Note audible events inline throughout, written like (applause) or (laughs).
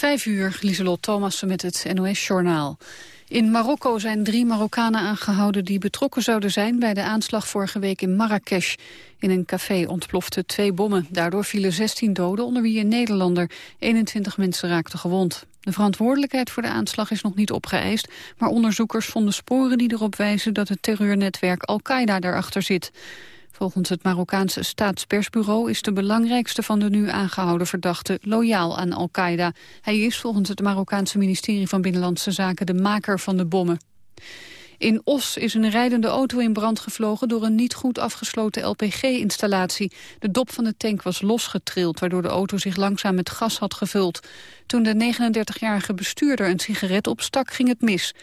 Vijf uur, Lieselot Thomassen met het NOS-journaal. In Marokko zijn drie Marokkanen aangehouden die betrokken zouden zijn bij de aanslag vorige week in Marrakesh. In een café ontploften twee bommen. Daardoor vielen 16 doden, onder wie een Nederlander. 21 mensen raakten gewond. De verantwoordelijkheid voor de aanslag is nog niet opgeëist, maar onderzoekers vonden sporen die erop wijzen dat het terreurnetwerk Al-Qaeda daarachter zit. Volgens het Marokkaanse staatspersbureau is de belangrijkste van de nu aangehouden verdachten loyaal aan Al-Qaeda. Hij is volgens het Marokkaanse ministerie van Binnenlandse Zaken de maker van de bommen. In Os is een rijdende auto in brand gevlogen door een niet goed afgesloten LPG-installatie. De dop van de tank was losgetrild, waardoor de auto zich langzaam met gas had gevuld. Toen de 39-jarige bestuurder een sigaret opstak, ging het mis.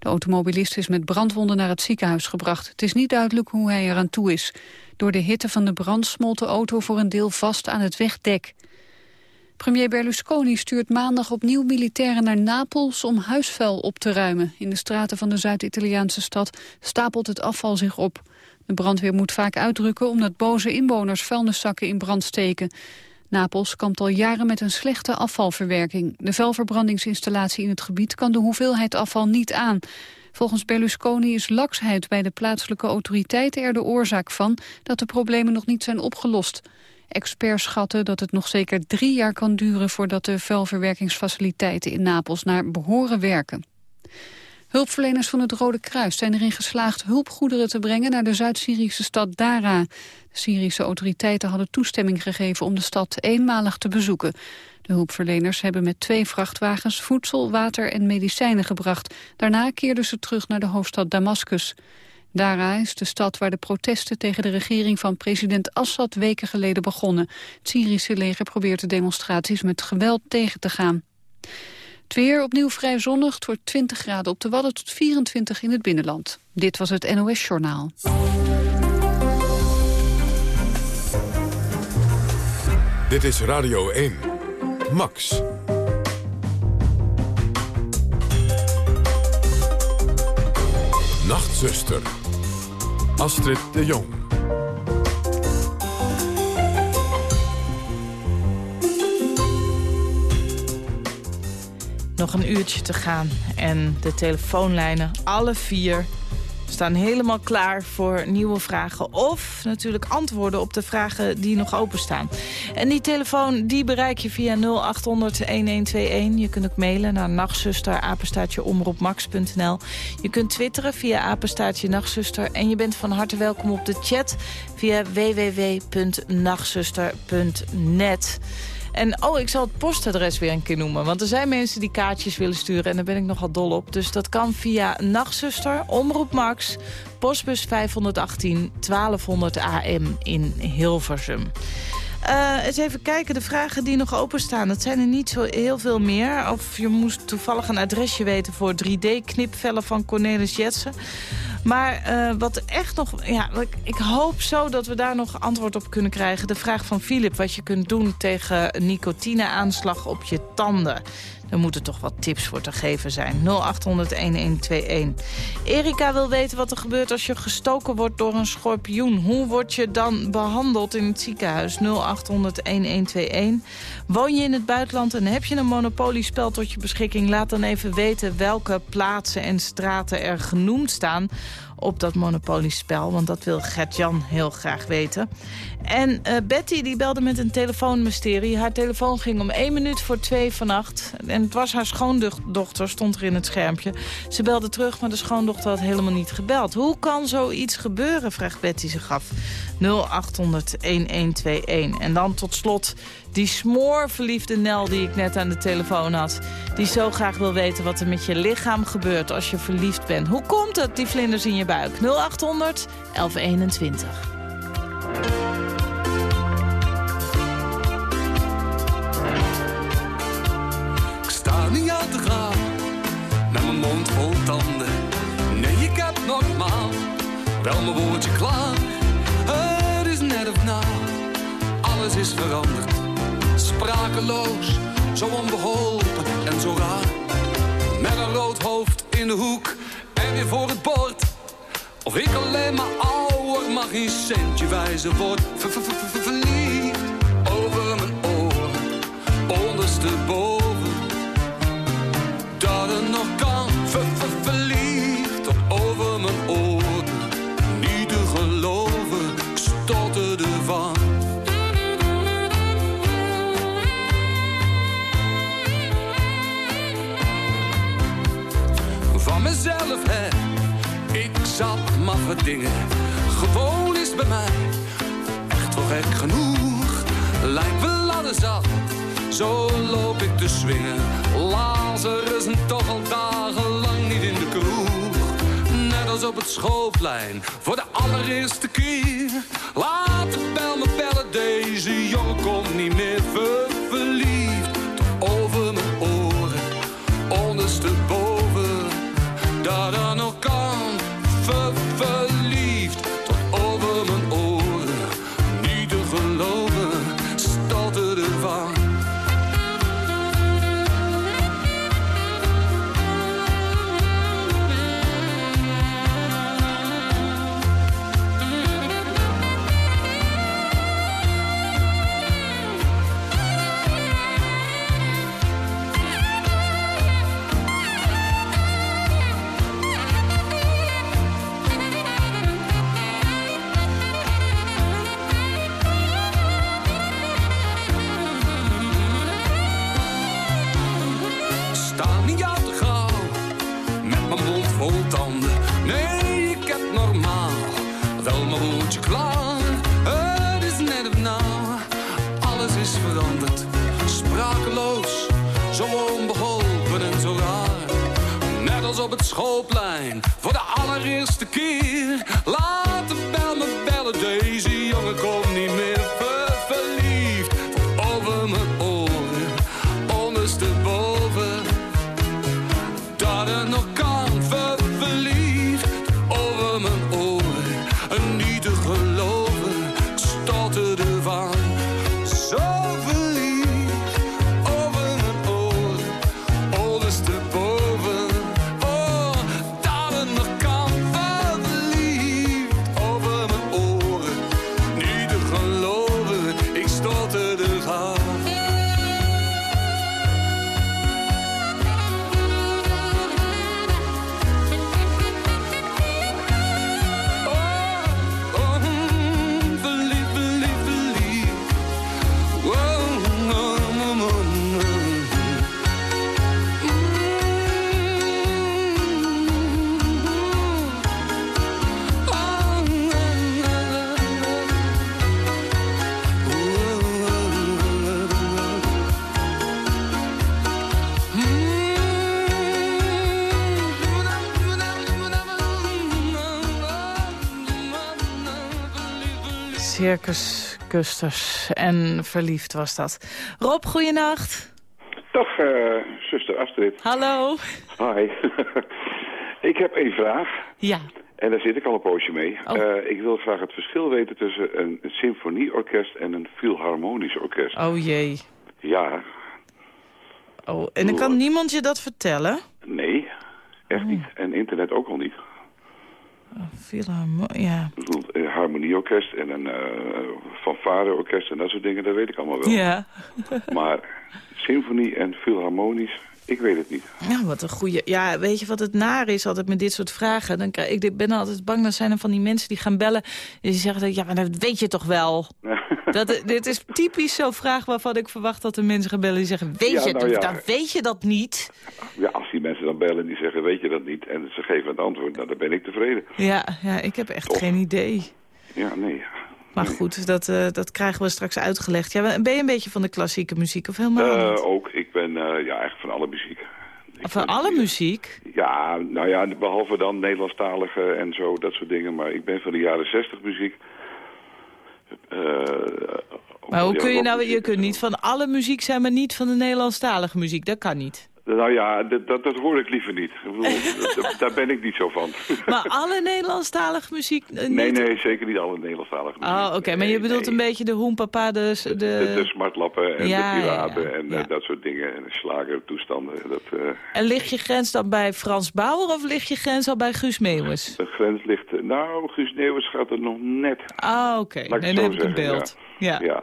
De automobilist is met brandwonden naar het ziekenhuis gebracht. Het is niet duidelijk hoe hij eraan toe is. Door de hitte van de brand smolt de auto voor een deel vast aan het wegdek. Premier Berlusconi stuurt maandag opnieuw militairen naar Napels om huisvuil op te ruimen. In de straten van de Zuid-Italiaanse stad stapelt het afval zich op. De brandweer moet vaak uitdrukken omdat boze inwoners vuilniszakken in brand steken. Napels kampt al jaren met een slechte afvalverwerking. De vuilverbrandingsinstallatie in het gebied kan de hoeveelheid afval niet aan. Volgens Berlusconi is laksheid bij de plaatselijke autoriteiten er de oorzaak van dat de problemen nog niet zijn opgelost. Experts schatten dat het nog zeker drie jaar kan duren voordat de vuilverwerkingsfaciliteiten in Napels naar behoren werken. Hulpverleners van het Rode Kruis zijn erin geslaagd hulpgoederen te brengen naar de Zuid-Syrische stad Dara. De Syrische autoriteiten hadden toestemming gegeven om de stad eenmalig te bezoeken. De hulpverleners hebben met twee vrachtwagens voedsel, water en medicijnen gebracht. Daarna keerden ze terug naar de hoofdstad Damascus. Dara is de stad waar de protesten tegen de regering van president Assad weken geleden begonnen. Het Syrische leger probeert de demonstraties met geweld tegen te gaan. Het weer opnieuw vrij zonnig, het wordt 20 graden op de Wadden tot 24 in het binnenland. Dit was het NOS Journaal. Dit is Radio 1. Max. Nachtzuster. Astrid de Jong. Nog een uurtje te gaan en de telefoonlijnen, alle vier, staan helemaal klaar voor nieuwe vragen. Of natuurlijk antwoorden op de vragen die nog openstaan. En die telefoon die bereik je via 0800-1121. Je kunt ook mailen naar nachtzuster, omroepmax.nl. Je kunt twitteren via apenstaartje nachtzuster. En je bent van harte welkom op de chat via www.nachtzuster.net. En oh, ik zal het postadres weer een keer noemen. Want er zijn mensen die kaartjes willen sturen en daar ben ik nogal dol op. Dus dat kan via Nachtzuster, Omroep Max, postbus 518 1200 AM in Hilversum. Uh, eens even kijken, de vragen die nog openstaan. Dat zijn er niet zo heel veel meer. Of je moest toevallig een adresje weten voor 3D-knipvellen van Cornelis Jetsen. Maar uh, wat echt nog... Ja, ik hoop zo dat we daar nog antwoord op kunnen krijgen. De vraag van Filip, wat je kunt doen tegen nicotineaanslag op je tanden. Er moeten toch wat tips voor te geven zijn. 0800-1121. Erika wil weten wat er gebeurt als je gestoken wordt door een schorpioen. Hoe word je dan behandeld in het ziekenhuis? 0800-1121. Woon je in het buitenland en heb je een monopoliespel tot je beschikking? Laat dan even weten welke plaatsen en straten er genoemd staan op dat monopoliespel. Want dat wil Gert-Jan heel graag weten. En uh, Betty die belde met een telefoonmysterie. Haar telefoon ging om één minuut voor twee vannacht. En het was haar schoondochter, stond er in het schermpje. Ze belde terug, maar de schoondochter had helemaal niet gebeld. Hoe kan zoiets gebeuren, vraagt Betty zich af. 0800-1121. En dan tot slot die smoorverliefde Nel die ik net aan de telefoon had. Die zo graag wil weten wat er met je lichaam gebeurt als je verliefd bent. Hoe komt het, die vlinders in je buik? 0800 1121. Ik sta niet aan te gaan, met mijn mond vol tanden. Nee, ik heb normaal, wel mijn woordje klaar. Het is net of na, alles is veranderd sprakeloos, zo onbeholpen en zo raar. Met een rood hoofd in de hoek en weer voor het bord. Of ik alleen maar ouder mag een centje wijzen word. Verliefd over mijn oren, ondersteboven. Dingen, gewoon is bij mij. Echt wel gek genoeg, lijkt wel alles zat. Zo loop ik te swingen, Lazarus toch al dagenlang niet in de kroeg. Net als op het schoolplein, voor de allereerste keer. Laat de bel me bellen, deze jongen komt niet meer ver schoolplein, voor de allereerste keer. Circus Custers en verliefd was dat. Rob, goeienacht. Dag, eh, zuster Astrid. Hallo. Hi. (laughs) ik heb één vraag. Ja. En daar zit ik al een poosje mee. Oh. Eh, ik wil graag het verschil weten tussen een, een symfonieorkest en een philharmonisch orkest. Oh jee. Ja, Oh, en dan kan niemand je dat vertellen? nee, echt niet. En internet ook al niet. Ja. Een harmonieorkest en een eh fanfareorkest en dat soort dingen, dat weet ik allemaal wel. Ja. Maar symfonie en philharmonisch, ik weet het niet. Ja, wat een goede. Ja, weet je wat het naar is altijd met dit soort vragen? Dan ik ben altijd bang, dan zijn er van die mensen die gaan bellen... en die zeggen, ja, maar dat weet je toch wel? (laughs) Dat, dit is typisch zo'n vraag waarvan ik verwacht dat de mensen gaan bellen... die zeggen, weet, Ja, je, nou ja. dan weet je dat niet? ja, als die mensen dan bellen die zeggen, weet je dat niet? En ze geven het antwoord, nou, dan ben ik tevreden. Ja, ja ik heb echt geen idee. Ja, nee. Maar goed, dat, eh, dat krijgen we straks uitgelegd. Ja, ben je een beetje van de klassieke muziek of helemaal Eh, niet? ook, ik ben eh, ja, eigenlijk van alle muziek. Ik Van alle muziek? Ja, nou ja, behalve dan Nederlandstalige en zo, dat soort dingen. Maar ik ben van de jaren zestig muziek. Eh, Maar hoe kun je nou, je kunt niet van alle muziek zijn, maar niet van de Nederlandstalige muziek. Dat kan niet. Nou ja, dat, dat, dat hoor ik liever niet. Ik bedoel, dat- daar ben ik niet zo van. (laughs) Maar alle Nederlandstalige muziek eh? Nee, nee, zeker niet alle Nederlandstalige muziek. Oh, oké. Maar Nee, je bedoelt nee. een beetje de hoenpapa, de... de... De, de smartlappen en Ja, de ja, piraten ja. en eh, Ja. dat soort dingen. En de slagertoestanden. Dat, eh, En ligt je grens dan bij Frans Bauer of ligt je grens al bij Guus Meeuwis? de grens ligt... nou, Guus Neeuwers gaat er nog net. Ah, oké. ik Nee, dan heb ik een beeld. Ja. Ja. Ja.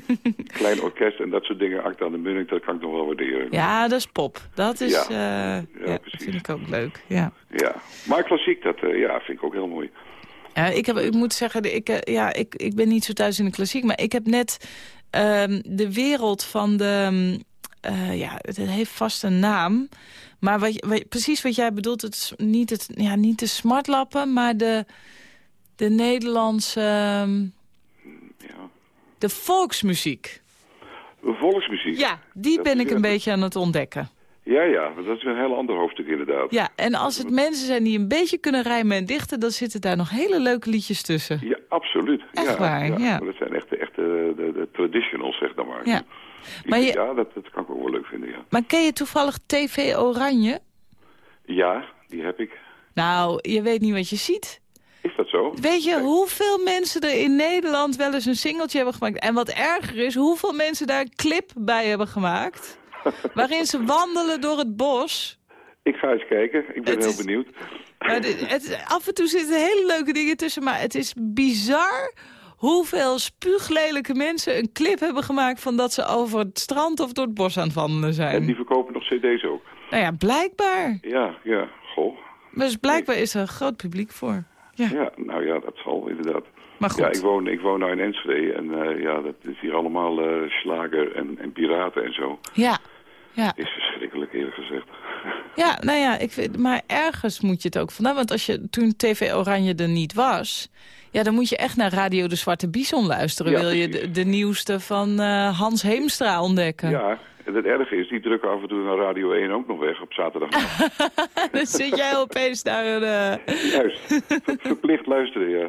(laughs) Klein orkest en dat soort dingen. Acta aan de Munnik, dat kan ik nog wel waarderen. dat is pop. Dat is... Ja. eh, ja, vind ik ook leuk. Ja. Ja. Maar klassiek, dat eh, ja, vind ik ook heel mooi. Ja, ik, heb, ik moet zeggen, ik, eh, ja, ik, ik ben niet zo thuis in de klassiek... maar ik heb net ehm, de wereld van de... eh, ja, het heeft vast een naam. Maar wat, wat- precies wat jij bedoelt, het is niet, het, ja, niet de smartlappen, maar de, de Nederlandse... ehm, Ja. de volksmuziek. Volksmuziek. Ja, die Dat ben ik een beetje aan het ontdekken. Ja, ja, dat is een heel ander hoofdstuk inderdaad. Ja, en als het mensen zijn die een beetje kunnen rijmen en dichten... dan zitten daar nog hele leuke liedjes tussen. Ja, absoluut. Echt ja, waar, ja. Dat zijn echt de, de, de traditionals, zeg dan maar. Ja. Maar je- Ja, dat, dat kan ik ook wel leuk vinden, ja. Maar ken je toevallig TV Oranje? Ja, die heb ik. Nou, je weet niet wat je ziet. Is dat zo? Weet je hoeveel mensen er in Nederland wel eens een singeltje hebben gemaakt? En wat erger is, hoeveel mensen daar een clip bij hebben gemaakt? Waarin ze wandelen door het bos. Ik ga eens kijken. Ik ben Het heel is- benieuwd. Het, af en toe zitten hele leuke dingen tussen, maar het is bizar hoeveel spuuglelijke mensen een clip hebben gemaakt... van dat ze over het strand of door het bos aan het wandelen En zijn. die verkopen nog cd's ook. Nou ja, blijkbaar. Ja, ja, goh. Dus blijkbaar is er een groot publiek voor. Ja, Ja, nou ja, dat zal inderdaad. maar goed. Ja, ik woon, ik woon nou in Enschede en eh, ja, dat is hier allemaal eh, slager en, en piraten en zo. Ja, ja. Is verschrikkelijk eerlijk gezegd. (laughs) Ja, nou ja, ik vind, maar ergens moet je het ook vandaan. Want als je toen TV Oranje er niet was... Ja, dan moet je echt naar Radio de Zwarte Bison luisteren. Ja, wil je de nieuwste van eh, Hans Heemstra ontdekken. Ja, en het erge is, die drukken af en toe naar Radio 1 ook nog weg op zaterdag. (laughs) dan zit jij opeens daar... Een, eh, Juist, Ver- verplicht luisteren, ja.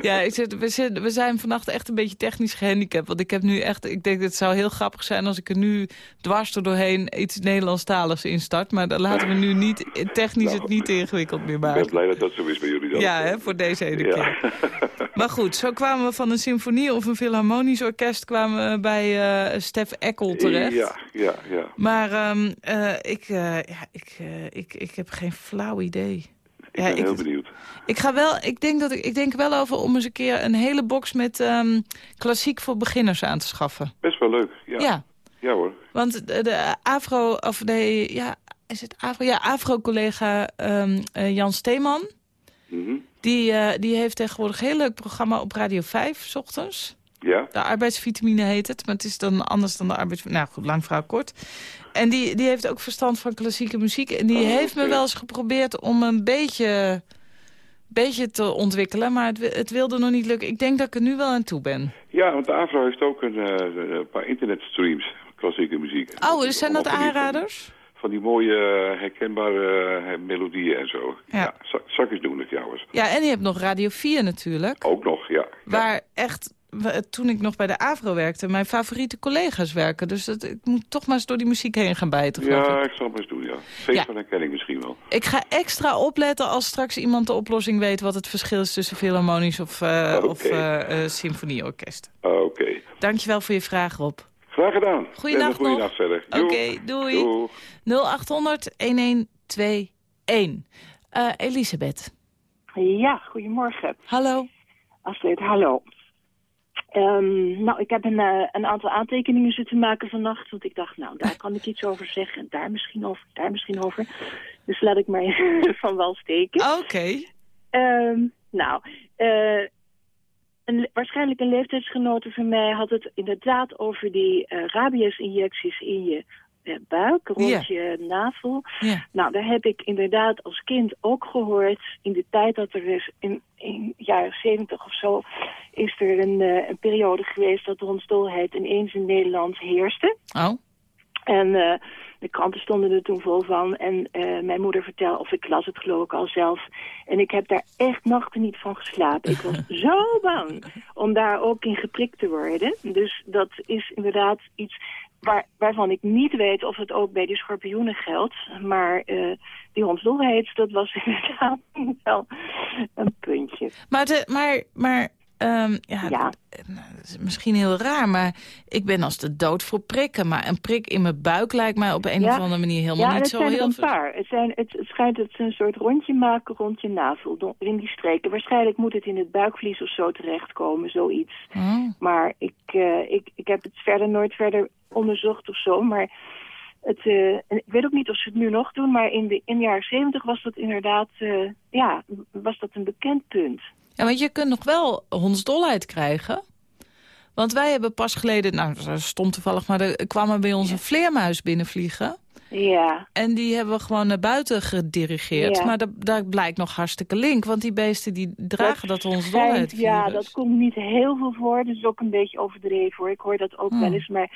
Ja, ik zit, we, zitten- we zijn vannacht echt een beetje technisch gehandicapt. Want ik heb nu echt... Ik denk, het zou heel grappig zijn als ik er nu dwars er doorheen iets Nederlandstaligs instart. Maar dan laten we nu niet, technisch Nou, het niet te ingewikkeld meer Ik ben maken. blij dat dat zo is bij jullie dan. Ja, hè, voor deze ene Ja. keer. Maar goed, zo kwamen we van een symfonie of een filharmonisch orkest... kwamen we bij eh Stef Eckel terecht. Ja, ja, ja. Maar ehm, eh, ik, eh, ja, ik, eh, ik, ik heb geen flauw idee. Ik Ja, ben ik- heel benieuwd. Ik ga wel, ik denk dat ik, ik denk wel over om eens een keer een hele box met ehm, klassiek voor beginners aan te schaffen. Best wel leuk, ja. Ja, Ja, hoor. want de, de Afro, of nee, ja, is het Afro? Ja, Afro-collega eh, Jan Steeman. Mhm. Die, die heeft tegenwoordig een heel leuk programma op Radio 5, s ochtends. Ja, De arbeidsvitamine heet het, maar het is dan anders dan de arbeids... Nou goed, lang verhaal kort. En die, die heeft ook verstand van klassieke muziek. En die Oh, heeft me wel eens geprobeerd om een beetje, beetje te ontwikkelen. Maar het, het wilde nog niet lukken. Ik denk dat ik er nu wel aan toe ben. ja want de AVRO heeft ook een, eh, een paar internetstreams, klassieke muziek. Oh, dus zijn dat aanraders? Van die mooie, eh, herkenbare eh, melodieën en zo. Ja. Ja, za- zal ik eens doen het trouwens. Ja, en je hebt nog Radio 4 natuurlijk. Ook nog, ja. Ja. Waar echt, toen ik nog bij de AVRO werkte, mijn favoriete collega's werken. Dus dat, ik moet toch maar eens door die muziek heen gaan bijten. Ja, ik. ik zal het maar eens doen, ja. Feest Ja. van herkenning misschien wel. Ik ga extra opletten als straks iemand de oplossing weet... wat het verschil is tussen filharmonisch of, eh Oké. of eh, eh, symfonieorkest. Oké. Dankjewel voor je vraag, Rob. Graag gedaan. Goeienacht En een goeie nog. nacht verder. Oké, doei. Doeg. 0800-1121. Eh, Elisabeth, Ja, goedemorgen. hallo. Astrid, hallo. Ehm, nou, ik heb een, eh, een aantal aantekeningen zitten maken vannacht. Want ik dacht, nou, daar kan ik iets over zeggen. En daar misschien over, daar misschien over. Dus laat ik maar (laughs) van wel steken. Oké. Ehm, nou, eh, een, waarschijnlijk een leeftijdsgenote van mij had het inderdaad over die eh rabies-injecties in je buik, rond je navel. Nou, daar heb ik inderdaad als kind ook gehoord. In de tijd dat er is, in, in de jaren zeventig of zo, is er een, eh, een periode geweest dat de hondsdolheid ineens in Nederland heerste. Oh, En eh, de kranten stonden er toen vol van. En eh, mijn moeder vertelde, of ik las het geloof ik al zelf. En ik heb daar echt nachten niet van geslapen. Ik was (laughs) zo bang om daar ook in geprikt te worden. Dus dat is inderdaad iets waar, waarvan ik niet weet of het ook bij die schorpioenen geldt. Maar eh, die hondsdolheid, dat was (laughs) inderdaad wel een puntje. maar, maar, maar ehm, ja, Ja. nou, dat is misschien heel raar, maar ik ben als de dood voor prikken. Maar een prik in mijn buik lijkt mij op een Ja. of andere manier helemaal Ja, niet het zo zijn er heel... een ver- paar. Het, zijn, het, het schijnt dat ze een soort rondje maken rond je navel, in die streken. Waarschijnlijk moet het in het buikvlies of zo terechtkomen, zoiets. Oh. Maar ik, eh, ik, ik heb het verder nooit verder onderzocht of zo. Maar het, eh, ik weet ook niet of ze het nu nog doen, maar in de, in de jaren zeventig was dat inderdaad eh, ja, was dat een bekend punt. Ja, want je kunt nog wel hondsdolheid krijgen. Want wij hebben pas geleden, nou dat stond toevallig, maar er kwamen bij ons een vleermuis binnenvliegen. Ja, En die hebben we gewoon naar buiten gedirigeerd. Ja. Maar daar, daar blijkt nog hartstikke link. Want die beesten die dragen dat, ons schijnt- dolheid Ja, dat komt niet heel veel voor. Dat is ook een beetje overdreven hoor. Ik hoor dat ook Hmm. wel eens, maar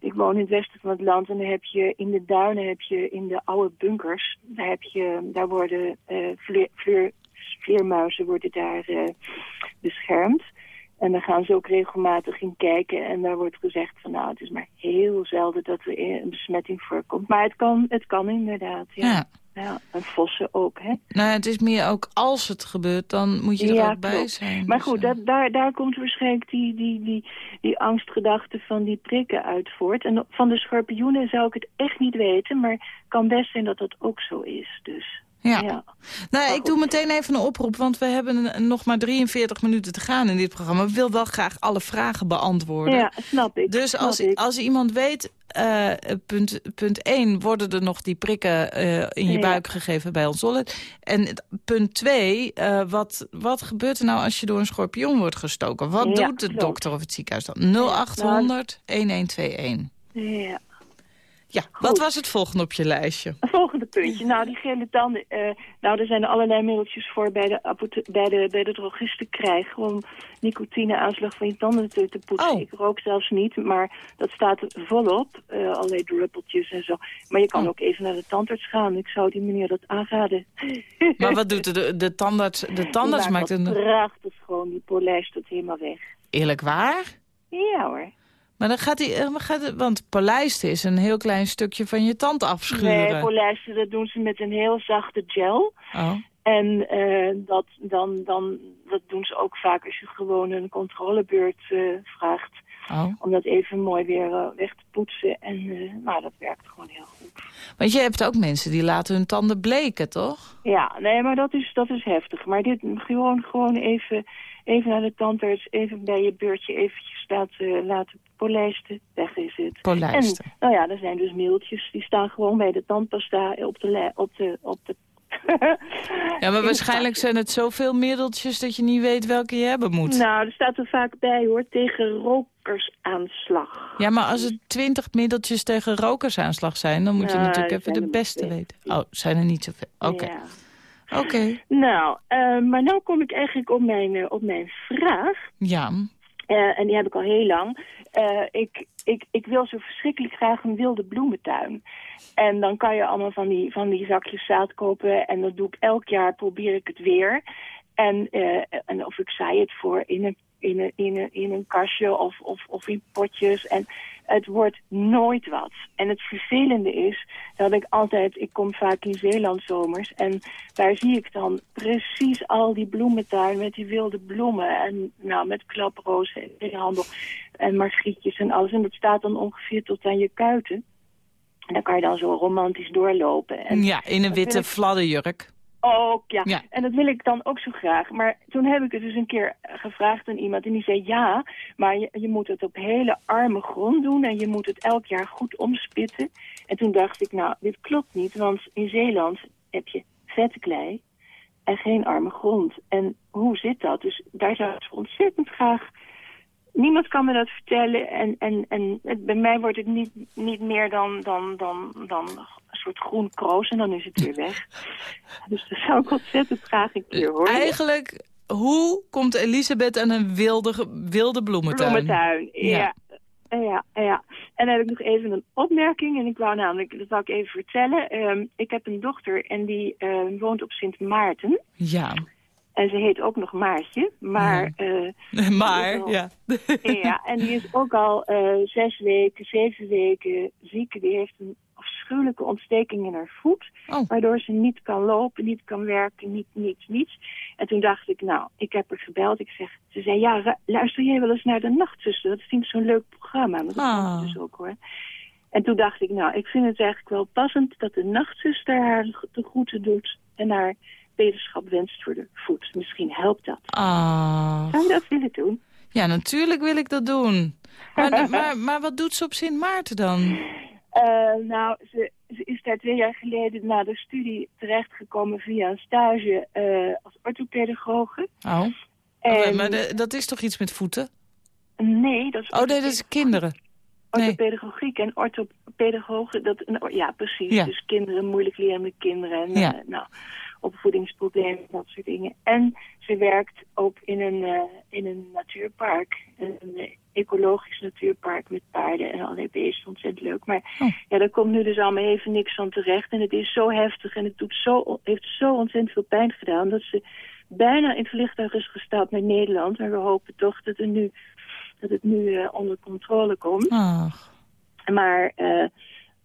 ik woon in het westen van het land en dan heb je in de duinen heb je in de oude bunkers, daar heb je, daar worden vleer, vleer, vleermuizen worden daar eh, beschermd. En dan gaan ze ook regelmatig in kijken. En daar wordt gezegd van nou, het is maar heel zelden dat er een besmetting voorkomt. Maar het kan, het kan inderdaad, ja. Ja. ja. En vossen ook, hè. Nou, het is meer ook als het gebeurt, dan moet je er Ja, ook bij klopt. zijn. Maar Dus, goed, eh, dat, daar, daar komt waarschijnlijk die, die, die, die angstgedachte van die prikken uit voort. En van de schorpioenen zou ik het echt niet weten, maar het kan best zijn dat dat ook zo is. Dus, ja. ja. Nou, ik doe meteen even een oproep, want we hebben nog maar 43 minuten te gaan in dit programma. Ik wil wel graag alle vragen beantwoorden. Ja, snap ik. Dus snap als, ik. als iemand weet, eh, punt, punt 1, worden er nog die prikken eh, in je Ja. buik gegeven bij ons Solid. En punt 2, eh, wat, wat gebeurt er nou als je door een schorpioen wordt gestoken? Wat Ja, doet de klopt. dokter of het ziekenhuis dan? 0800 1121. Ja. Ja, wat was het volgende op je lijstje? Een volgende puntje. Nou, die gele tanden. eh, nou, er zijn allerlei middeltjes voor bij de, bij de, bij de drogist te krijgen... om nicotine-aanslag van je tanden te, te poetsen. Oh. Ik rook zelfs niet, maar dat staat volop. eh allerlei druppeltjes en zo. Maar je kan Oh. ook even naar de tandarts gaan. Ik zou die meneer dat aanraden. Maar wat doet de, de, de tandarts? De (laughs) tandarts maakt dat een... prachtig schoon. Die polijst het helemaal weg. Eerlijk waar? Ja hoor. Maar dan gaat hij... eh, gaat Want polijsten is een heel klein stukje van je tand afschuren. Nee, polijsten, dat doen ze met een heel zachte gel. Oh. En eh, dat, dan, dan, dat doen ze ook vaak als je gewoon een controlebeurt eh, vraagt. Oh. Om dat even mooi weer weg te poetsen. En nou, dat werkt gewoon heel goed. Want je hebt ook mensen die laten hun tanden bleken, toch? Ja, nee, maar dat is, dat is heftig. Maar dit gewoon, gewoon even, even naar de tandarts, even bij je beurtje eventjes laten, laten polijsten. Weg is het. Polijsten. En, nou ja, er zijn dus mailtjes. Die staan gewoon bij de tandpasta op de, op de, op de (laughs) Ja, maar waarschijnlijk zijn het zoveel middeltjes dat je niet weet welke je hebben moet. Nou, er staat er vaak bij hoor, tegen rokersaanslag. Ja, maar als er twintig middeltjes tegen rokersaanslag zijn... dan moet je Nou, natuurlijk even de beste weten. Oh, zijn er niet zoveel. Oké, Ja. oké. Nou, eh, maar nu kom ik eigenlijk op mijn, eh, op mijn vraag. Ja, Eh, en die heb ik al heel lang. Eh, ik, ik, ik wil zo verschrikkelijk graag een wilde bloementuin. En dan kan je allemaal van die, van die zakjes zaad kopen. En dat doe ik elk jaar, probeer ik het weer. En, eh, en of ik zaai het voor in een, in een, in een, in een kastje of, of, of in potjes. En het wordt nooit wat. En het vervelende is dat ik altijd... Ik kom vaak in Zeeland zomers. En daar zie ik dan precies al die bloementuin met die wilde bloemen. En nou, met klaprozen en zeehandel en margrietjes en alles. En dat staat dan ongeveer tot aan je kuiten. En dan kan je dan zo romantisch doorlopen. En ja in een witte ik- fladderjurk. Ook, ja. Ja. En dat wil ik dan ook zo graag. Maar toen heb ik het dus een keer gevraagd aan iemand. En die zei ja, maar je, je moet het op hele arme grond doen. En je moet het elk jaar goed omspitten. En toen dacht ik, nou, dit klopt niet. Want in Zeeland heb je vette klei en geen arme grond. En hoe zit dat? Dus daar zou ik ontzettend graag... Niemand kan me dat vertellen. En, en, en het, bij mij wordt het niet, niet meer dan, dan, dan, dan soort groen kroos. En dan is het weer weg. Dus dat zou ik ontzettend graag een keer horen. Eigenlijk, hoe komt Elisabeth aan een wilde, wilde bloementuin? Bloementuin, Ja. ja. Ja, ja. En dan heb ik nog even een opmerking. En ik wou namelijk, dat wou ik even vertellen. Ehm, ik heb een dochter en die eh, woont op Sint Maarten. Ja, En ze heet ook nog Maartje. Maar eh, (laughs) maar, ja. Ja, en die is ook al eh, zes weken, zeven weken ziek. Die heeft een afschuwelijke ontsteking in haar voet. Oh. Waardoor ze niet kan lopen, niet kan werken, niet, niets, niets. En toen dacht ik, nou, ik heb haar gebeld. Ik zeg, ze zei, ja, luister jij wel eens naar de Nachtzuster? Dat vind ik zo'n leuk programma. Maar dat Ah. dus ook hoor. En toen dacht ik, nou, ik vind het eigenlijk wel passend dat de Nachtzuster haar de groeten doet. En haar beterschap wenst voor de voet. Misschien helpt dat. Ah. Zou je dat willen doen? Ja, natuurlijk wil ik dat doen. Maar, (laughs) maar, maar wat doet ze op Sint Maarten dan? Eh, nou, ze, ze is daar twee jaar geleden na de studie terechtgekomen via een stage eh, als orthopedagoge. Oh, En, maar de- dat is toch iets met voeten? Nee, dat is... Oh nee, dat is kinderen. Nee. Orthopedagogiek en orthopedagogen, dat, ja precies. Ja. Dus kinderen, moeilijk lerende kinderen en Ja. eh, nou, opvoedingsproblemen, dat soort dingen. En ze werkt ook in een, in een natuurpark, een, ecologisch natuurpark met paarden en allerlei beesten, ontzettend leuk. Maar Oh. ja, daar komt nu dus allemaal even niks van terecht en het is zo heftig en het doet zo, heeft zo ontzettend veel pijn gedaan dat ze bijna in het vliegtuig is gestapt naar Nederland. Maar we hopen toch dat, er nu, dat het nu eh, onder controle komt. Maar, eh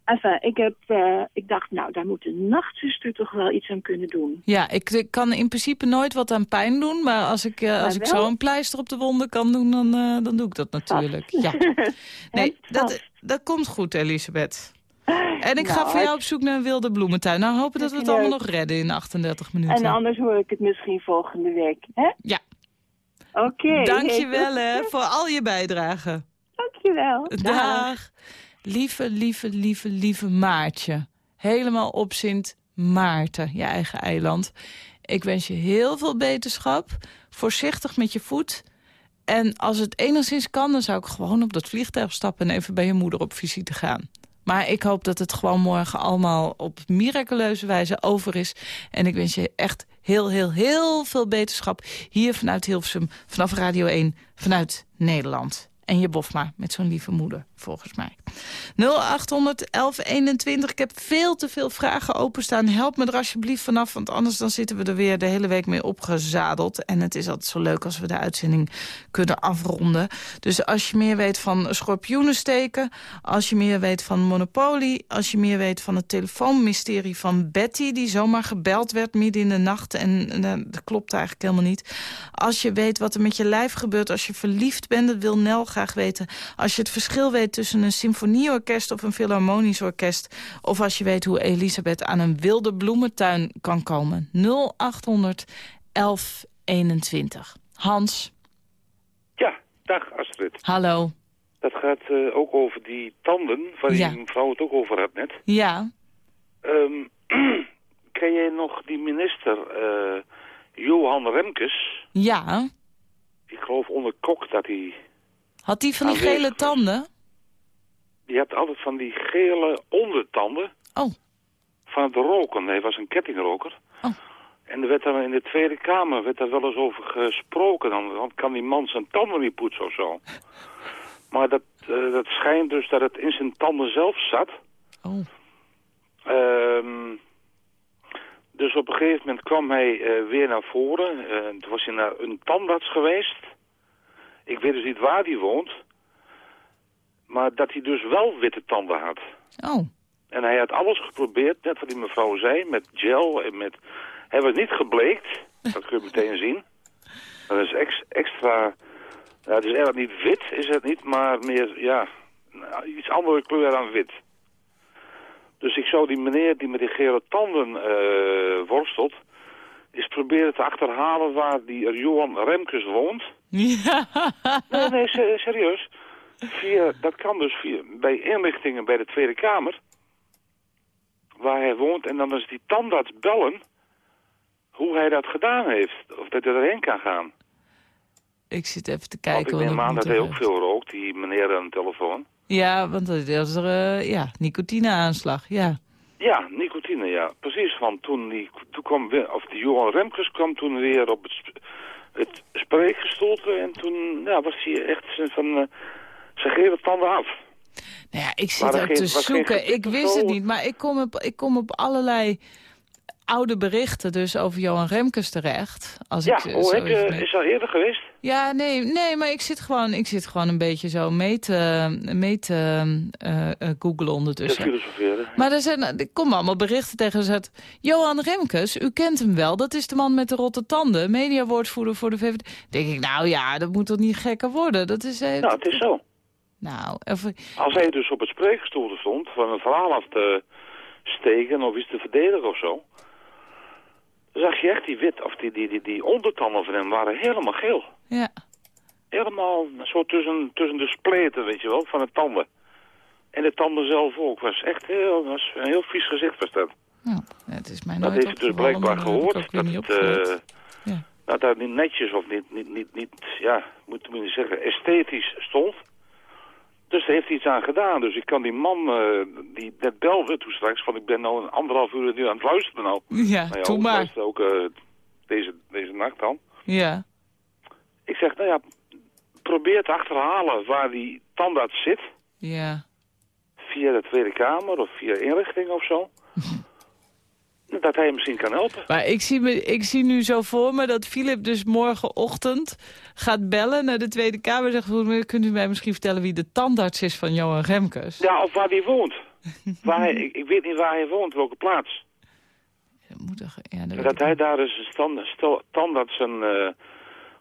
enfin, ik, heb, eh, ik dacht, nou, daar moet de nachtzuster toch wel iets aan kunnen doen. Ja, ik, ik kan in principe nooit wat aan pijn doen. Maar als ik, eh, als ik zo een pleister op de wonden kan doen, dan, eh, dan doe ik dat natuurlijk. Ja. (laughs) Nee, dat, dat komt goed, Elisabeth. En ik ga Nou, voor jou op zoek naar een wilde bloementuin. Nou, hopen dat we het allemaal nog redden in 38 minuten. En anders hoor ik het misschien volgende week. Hè? Ja. Oké. Dank je wel, hè, voor al je bijdrage. Dank je wel. Dag. Lieve, lieve, lieve, lieve Maartje. Helemaal op Sint Maarten, je eigen eiland. Ik wens je heel veel beterschap. Voorzichtig met je voet. En als het enigszins kan, dan zou ik gewoon op dat vliegtuig stappen... en even bij je moeder op visite gaan. Maar ik hoop dat het gewoon morgen allemaal op miraculeuze wijze over is. En ik wens je echt heel, heel, heel veel beterschap. Hier vanuit Hilversum, vanaf Radio 1, vanuit Nederland. En je Bofma met zo'n lieve moeder, volgens mij. 0800 1121. Ik heb veel te veel vragen openstaan. Help me er alsjeblieft vanaf, want anders dan zitten we er weer de hele week mee opgezadeld. En het is altijd zo leuk als we de uitzending kunnen afronden. Dus als je meer weet van schorpioenen steken, als je meer weet van Monopoly, als je meer weet van het telefoonmysterie van Betty, die zomaar gebeld werd midden in de nacht en eh, dat klopt eigenlijk helemaal niet. Als je weet wat er met je lijf gebeurt als je verliefd bent, dat wil Nel graag weten. Als je het verschil weet tussen een symfonieorkest of een filharmonisch orkest, of als je weet hoe Elisabeth aan een wilde bloementuin kan komen. 0800 1121. Hans, Ja, dag Astrid. hallo. Dat gaat eh, ook over die tanden, waar Ja. die mevrouw het ook over had net. Ja, Ehm (clears throat) ken jij nog die minister, eh, Johan Remkes? ja. Ik geloof onder Kok dat hij... Had die van die gele tanden? Die had altijd van die gele ondertanden Oh, van het roken. Hij was een kettingroker. Oh. En er werd dan in de Tweede Kamer werd daar wel eens over gesproken. Dan, dan kan die man zijn tanden niet poetsen of zo. (laughs) Maar dat, eh, dat schijnt dus dat het in zijn tanden zelf zat. oh. Ehm, dus op een gegeven moment kwam hij eh, weer naar voren. Eh, toen was hij naar een tandarts geweest. Ik weet dus niet waar hij woont. Maar dat hij dus wel witte tanden had. Oh, En hij had alles geprobeerd, net wat die mevrouw zei, met gel en met... Hij was niet gebleekt, dat kun je meteen (laughs) zien. Dat is ex- extra... Ja, het is eigenlijk niet wit, is het niet, maar meer, ja, iets andere kleur dan wit. Dus ik zou die meneer die met die gele tanden eh, worstelt, eens proberen te achterhalen waar die Johan Remkes woont. ja. (laughs) Nee, nee, se- serieus. Via, dat kan dus via, bij inlichtingen bij de Tweede Kamer. Waar hij woont. En dan is die tandarts bellen. Hoe hij dat gedaan heeft. Of dat hij erheen kan gaan. Ik zit even te Want kijken. ik neem want aan dat hij ook veel rookt. Die meneer aan de telefoon. Ja, want dat is er, eh, ja, nicotine-aanslag, ja. Ja, nicotine, ja. Precies, want toen, die, toen kwam weer, of die Johan Remkes kwam toen weer op het, het spreekgestoelte. En toen ja, was hij echt zijn- van eh, zijn gele tanden af. Nou ja, ik zit er te zoeken. Ik wist het niet, maar ik kom, op, ik kom op allerlei oude berichten dus over Johan Remkes terecht. Als Ja, ik, zo heb je, is dat eerder geweest? Ja, nee, nee, maar ik zit gewoon, ik zit gewoon een beetje zo mee te, mee te eh, eh, googlen Te ondertussen. filosoferen. Maar er, zijn, er komen allemaal berichten tegen. Zet, Johan Remkes, u kent hem wel. Dat is de man met de rotte tanden. Mediawoordvoerder voor de VVD. denk ik, nou ja, dat moet toch niet gekker worden? Dat is... eh, Nou, het is zo. Nou, Als hij dus op het spreekgestoelte stond, van een verhaal af te steken of iets te verdedigen of zo, dan zag je echt die wit, of die, die, die, die ondertanden van hem waren helemaal geel. ja. Helemaal zo tussen, tussen de spleten, weet je wel, van de tanden. En de tanden zelf ook. Was echt heel, was een heel vies gezicht was dat. Nou, het is mij Dat heeft hij dus blijkbaar gehoord. Dat het, eh, Ja. dat dat niet netjes of niet, niet, niet, niet ja, moet ik niet zeggen, esthetisch stond. Dus daar heeft hij iets aan gedaan. Dus ik kan die man, eh, die net belde toen straks, van ik ben al een anderhalf uur nu aan het luisteren al. Ja, Nou ja, doe ook maar. Ook eh, deze, deze nacht dan. Ja. Ik zeg, nou ja, probeer te achterhalen waar die tandarts zit. Ja. Via de Tweede Kamer of via inrichting of zo. Dat hij misschien kan helpen. Maar ik zie, me, ik zie nu zo voor me dat Philip dus morgenochtend gaat bellen naar de Tweede Kamer. en Zegt, "Meneer, kunt u mij misschien vertellen wie de tandarts is van Johan Remkes? Ja, of waar hij woont. (laughs) waar hij, ik, ik weet niet waar hij woont, welke plaats. Dat moet toch, ja, dat Dat hij daar dus een stand, tandarts een... eh,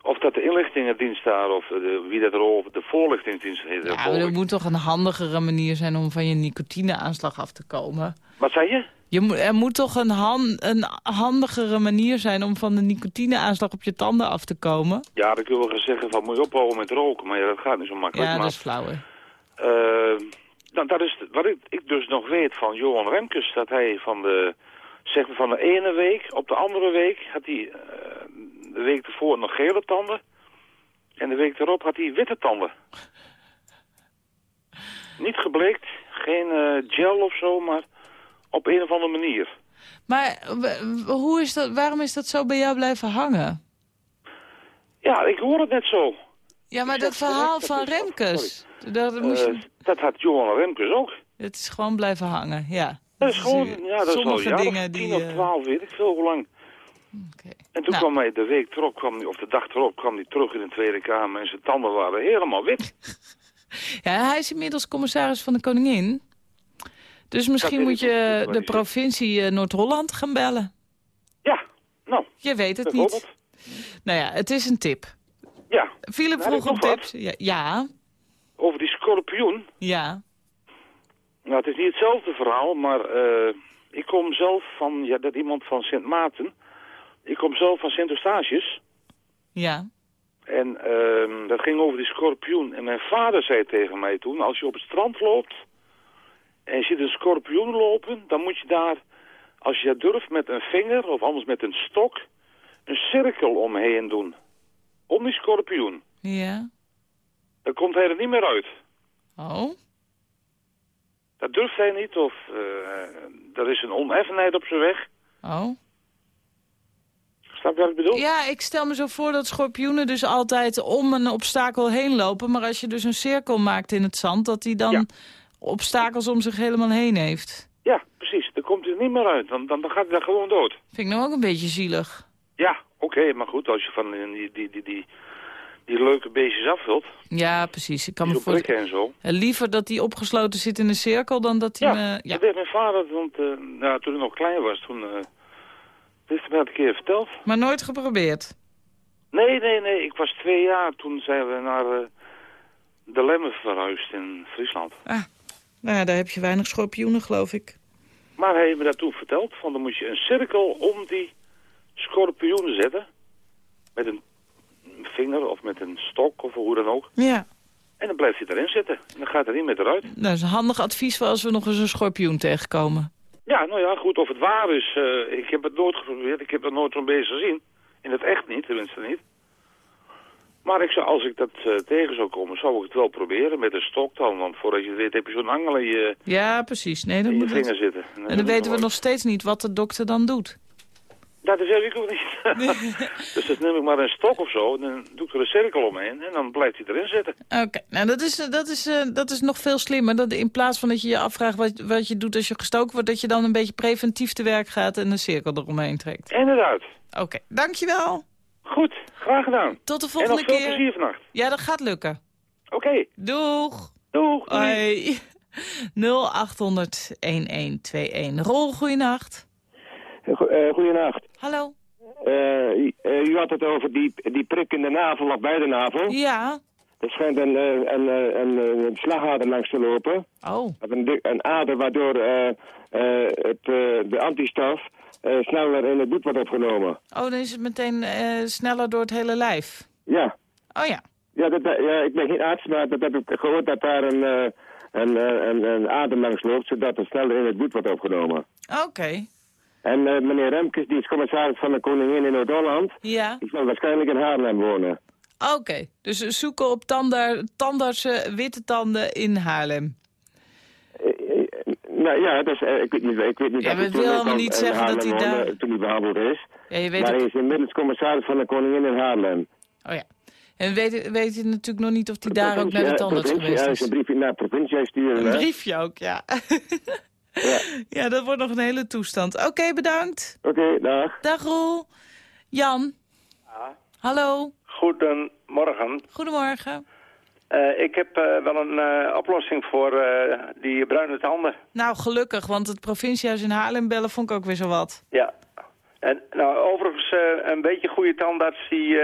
of dat de inlichtingendienst daar, of de, wie dat erover, de voorlichtingsdienst heet. de Ja, maar er moet toch een handigere manier zijn om van je nicotineaanslag af te komen? Wat zei je? Je moet, er moet toch een, han, een handigere manier zijn om van de nicotineaanslag op je tanden af te komen? Ja, dan kun je wel gaan zeggen van moet je ophouden met roken, maar ja, dat gaat niet zo makkelijk. Ja, maar, dat is flauw, hè? eh, nou, dat is wat ik, ik dus nog weet van Johan Remkes, dat hij van de, zeg maar van de ene week op de andere week had hij eh, de week ervoor nog gele tanden en de week erop had hij witte tanden. Niet gebleekt, geen eh, gel of zo, maar op een of andere manier. Maar hoe is dat, waarom is dat zo bij jou blijven hangen? Ja, ik hoor het net zo. Ja, maar dat verhaal terecht, van is- Remkes, dat, moest je, Eh, dat had Johan Remkes ook. het is gewoon blijven hangen, ja. Dat is gewoon, eh, ja, dat is al sommige dingen die... of eh, twaalf, weet ik veel hoe lang. En toen Nou. kwam hij de week erop, kwam hij, of de dag erop, kwam hij terug in de Tweede Kamer en zijn tanden waren helemaal wit. (laughs) Ja, hij is inmiddels commissaris van de Koningin. Dus misschien moet je de provincie eh, Noord-Holland gaan bellen. Ja, nou, Je weet het niet. Nou ja, het is een tip. Ja, Philip Nou, vroeg om tips. Ja, ja, over die scorpioen. ja. Nou, het is niet hetzelfde verhaal, maar eh, ik kom zelf van, ja, dat iemand van Sint Maarten. Ik kom zelf van Sint Eustatius. ja. En ehm, dat ging over die scorpioen. En mijn vader zei tegen mij toen, als je op het strand loopt en je ziet een scorpioen lopen, dan moet je daar, als je dat durft, met een vinger of anders met een stok, een cirkel omheen doen. Om die scorpioen. Ja. Dan komt hij er niet meer uit. Oh, Dat durft hij niet of eh, er is een oneffenheid op zijn weg. oh. Snap je wat ik bedoel? Ja, ik stel me zo voor dat schorpioenen dus altijd om een obstakel heen lopen. Maar als je dus een cirkel maakt in het zand, dat hij dan Ja. Obstakels om zich helemaal heen heeft. Ja, precies. Dan komt hij er niet meer uit. Dan, dan, dan gaat hij daar gewoon dood. Vind ik nou ook een beetje zielig. Ja, oké, maar goed, als je van die, die, die, die, die, leuke beestjes afvult, Ja, precies. Ik kan me zo voor... prikken en zo. Eh, Liever dat hij opgesloten zit in een cirkel dan dat hij Ja, me... Ja. dat deed mijn vader, want eh, nou, toen ik nog klein was, toen eh, heeft hij mij een keer verteld. Maar nooit geprobeerd. Nee, nee, nee, ik was twee jaar, toen zijn we naar eh, de Lemmen verhuisd in Friesland. Ah, nou ja, daar heb je weinig schorpioenen, geloof ik. Maar hij heeft me dat toen verteld, van dan moet je een cirkel om die schorpioenen zetten. Met een vinger of met een stok of hoe dan ook. Ja, En dan blijft hij erin zitten. En dan gaat hij niet meer eruit. dat is een handig advies voor als we nog eens een schorpioen tegenkomen. Ja, nou ja, goed, of het waar is. eh, ik heb het nooit geprobeerd. Ik heb er nooit zo'n beest gezien. In het echt niet, tenminste niet. Maar ik zou, als ik dat eh, tegen zou komen, zou ik het wel proberen met een stok dan. Want voordat je het weet heb je zo'n angel in je, Ja, precies. Nee, dan moet het... vinger zitten. En dan weten we nog steeds niet wat de dokter dan doet. Dat weet ik ook niet. dus dat neem ik maar een stok of zo. Dan doe ik er een cirkel omheen en dan blijft hij erin zitten. Oké, nou dat is, eh, dat, is, eh, dat is nog veel slimmer. Dat in plaats van dat je je afvraagt wat, wat je doet als je gestoken wordt... dat je dan een beetje preventief te werk gaat en een cirkel eromheen trekt. Inderdaad. Oké, dankjewel. Goed, graag gedaan. Tot de En volgende nog veel keer. plezier vannacht. Ja, dat gaat lukken. Oké, Doeg. doeg. Hoi. (laughs) 0800-1121. Rol, goeienacht. Uh, goedenacht. Hallo. Uh, u had het over die, die prik in de navel of bij de navel. Ja. Er schijnt een, een, een, een, slagader langs te lopen. Oh. Een, een ader waardoor het, de antistof sneller in het bloed wordt opgenomen. Oh, dan is het meteen sneller door het hele lijf. Ja. Oh ja. Ja, dat, ja, ik ben geen arts, maar dat heb ik gehoord dat daar een, een, een, een ader langs loopt, zodat het sneller in het bloed wordt opgenomen. Oké. En eh, meneer Remkes, die is commissaris van de Koningin in Noord-Holland. Ja. Die zal waarschijnlijk in Haarlem wonen. Oké, dus zoeken op tanda tandartsen witte tanden in Haarlem. Nou ja, dus, eh, ik weet niet, ik weet niet Ja, of we hij toen niet zeggen dat hij daar- Toen hij behandeld is. Ja, je weet maar het. hij is inmiddels commissaris van de Koningin in Haarlem. Oh ja. En weet, weet je natuurlijk nog niet of hij daar ook naar de tandarts geweest ja, is. een briefje naar de provincie sturen. Een hè? briefje ook, ja. Ja. (laughs) ja, dat wordt nog een hele toestand. Oké, bedankt. Oké, dag. Dag Roel. Jan. Hallo. Goedemorgen. Goedemorgen. Eh, ik heb eh, wel een eh, oplossing voor die bruine tanden. Nou, gelukkig, want het provinciehuis in Haarlem bellen vond ik ook weer zo wat. Ja. En nou, overigens, een beetje goede tandarts, die,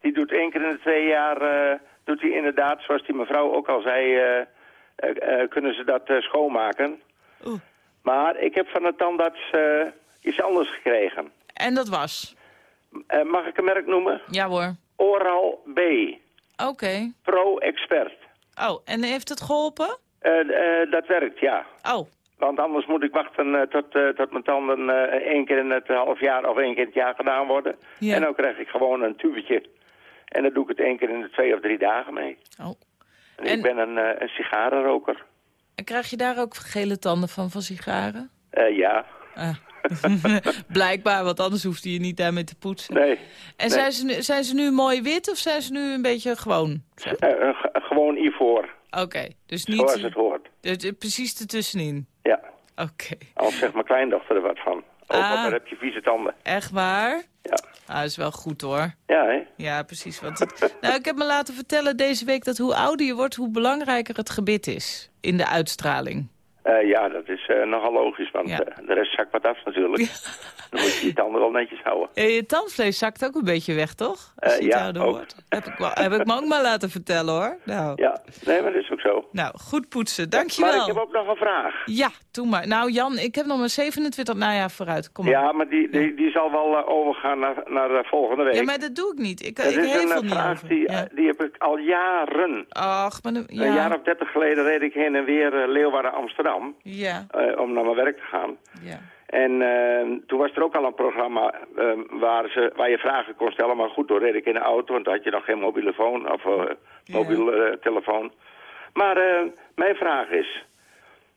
die doet één keer in de twee jaar, doet hij inderdaad, zoals die mevrouw ook al zei, kunnen ze dat schoonmaken. Oeh. Maar ik heb van de tandarts iets anders gekregen. En dat was? Mag ik een merk noemen? Ja hoor. Oral B, Oké. Pro Expert. Oh, en heeft het geholpen? Eh, eh, dat werkt, ja. Oh, Want anders moet ik wachten eh, tot, tot mijn tanden eh, één keer in het half jaar of één keer in het jaar gedaan worden. Ja. En dan krijg ik gewoon een tubetje. En dan doe ik het één keer in de twee of drie dagen mee. oh. En, En- ik ben een, een sigarenroker. En krijg je daar ook gele tanden van, van sigaren? Ja, Ah. (laughs) Blijkbaar, want anders hoefde je niet daarmee te poetsen. nee. En nee. zijn, ze nu, zijn ze nu mooi wit of zijn ze nu een beetje gewoon? Eh, gewoon ivoor, Oké, dus niet zoals het hoort. dus, precies ertussenin. Ja, Oké, als zegt mijn kleindochter er wat van. Oh, Ah. papa, heb je vieze tanden. echt waar? Ja, Ah, dat is wel goed hoor. ja hè? Ja, precies. Want het, (laughs) nou, ik heb me laten vertellen deze week dat hoe ouder je wordt, hoe belangrijker het gebit is in de uitstraling. Eh, ja, dat is eh, nogal logisch, want Ja. eh, de rest zakt wat af natuurlijk. Dan moet je je tanden wel netjes houden. Ja, je tandvlees zakt ook een beetje weg, toch? Als je ja, ook. wordt. Heb ik, wel, heb ik me ook maar laten vertellen hoor. Nou, Ja, nee, maar dat is ook zo. nou goed poetsen. Maar Dankjewel. ik heb ook nog een vraag. Ja, doe maar. Nou Jan, ik heb nog maar 27, nou ja, vooruit. Kom maar. Ja, maar die, die, die zal wel eh, overgaan naar, naar eh, volgende week. Ja, maar dat doe ik niet. Ik, ik is een eh, niet vraag over. die, ja. die heb ik al jaren. Ach, maar... Ja. Een jaar of dertig geleden reed ik heen en weer Leeuwarden-Amsterdam Ja, om naar mijn werk te gaan. ja. En toen was er ook al een programma eh, waar, ze, waar je vragen kon stellen. Maar goed, toen reed ik in de auto, want dan had je nog geen mobiele phone of mobiele telefoon. Maar eh, mijn vraag is,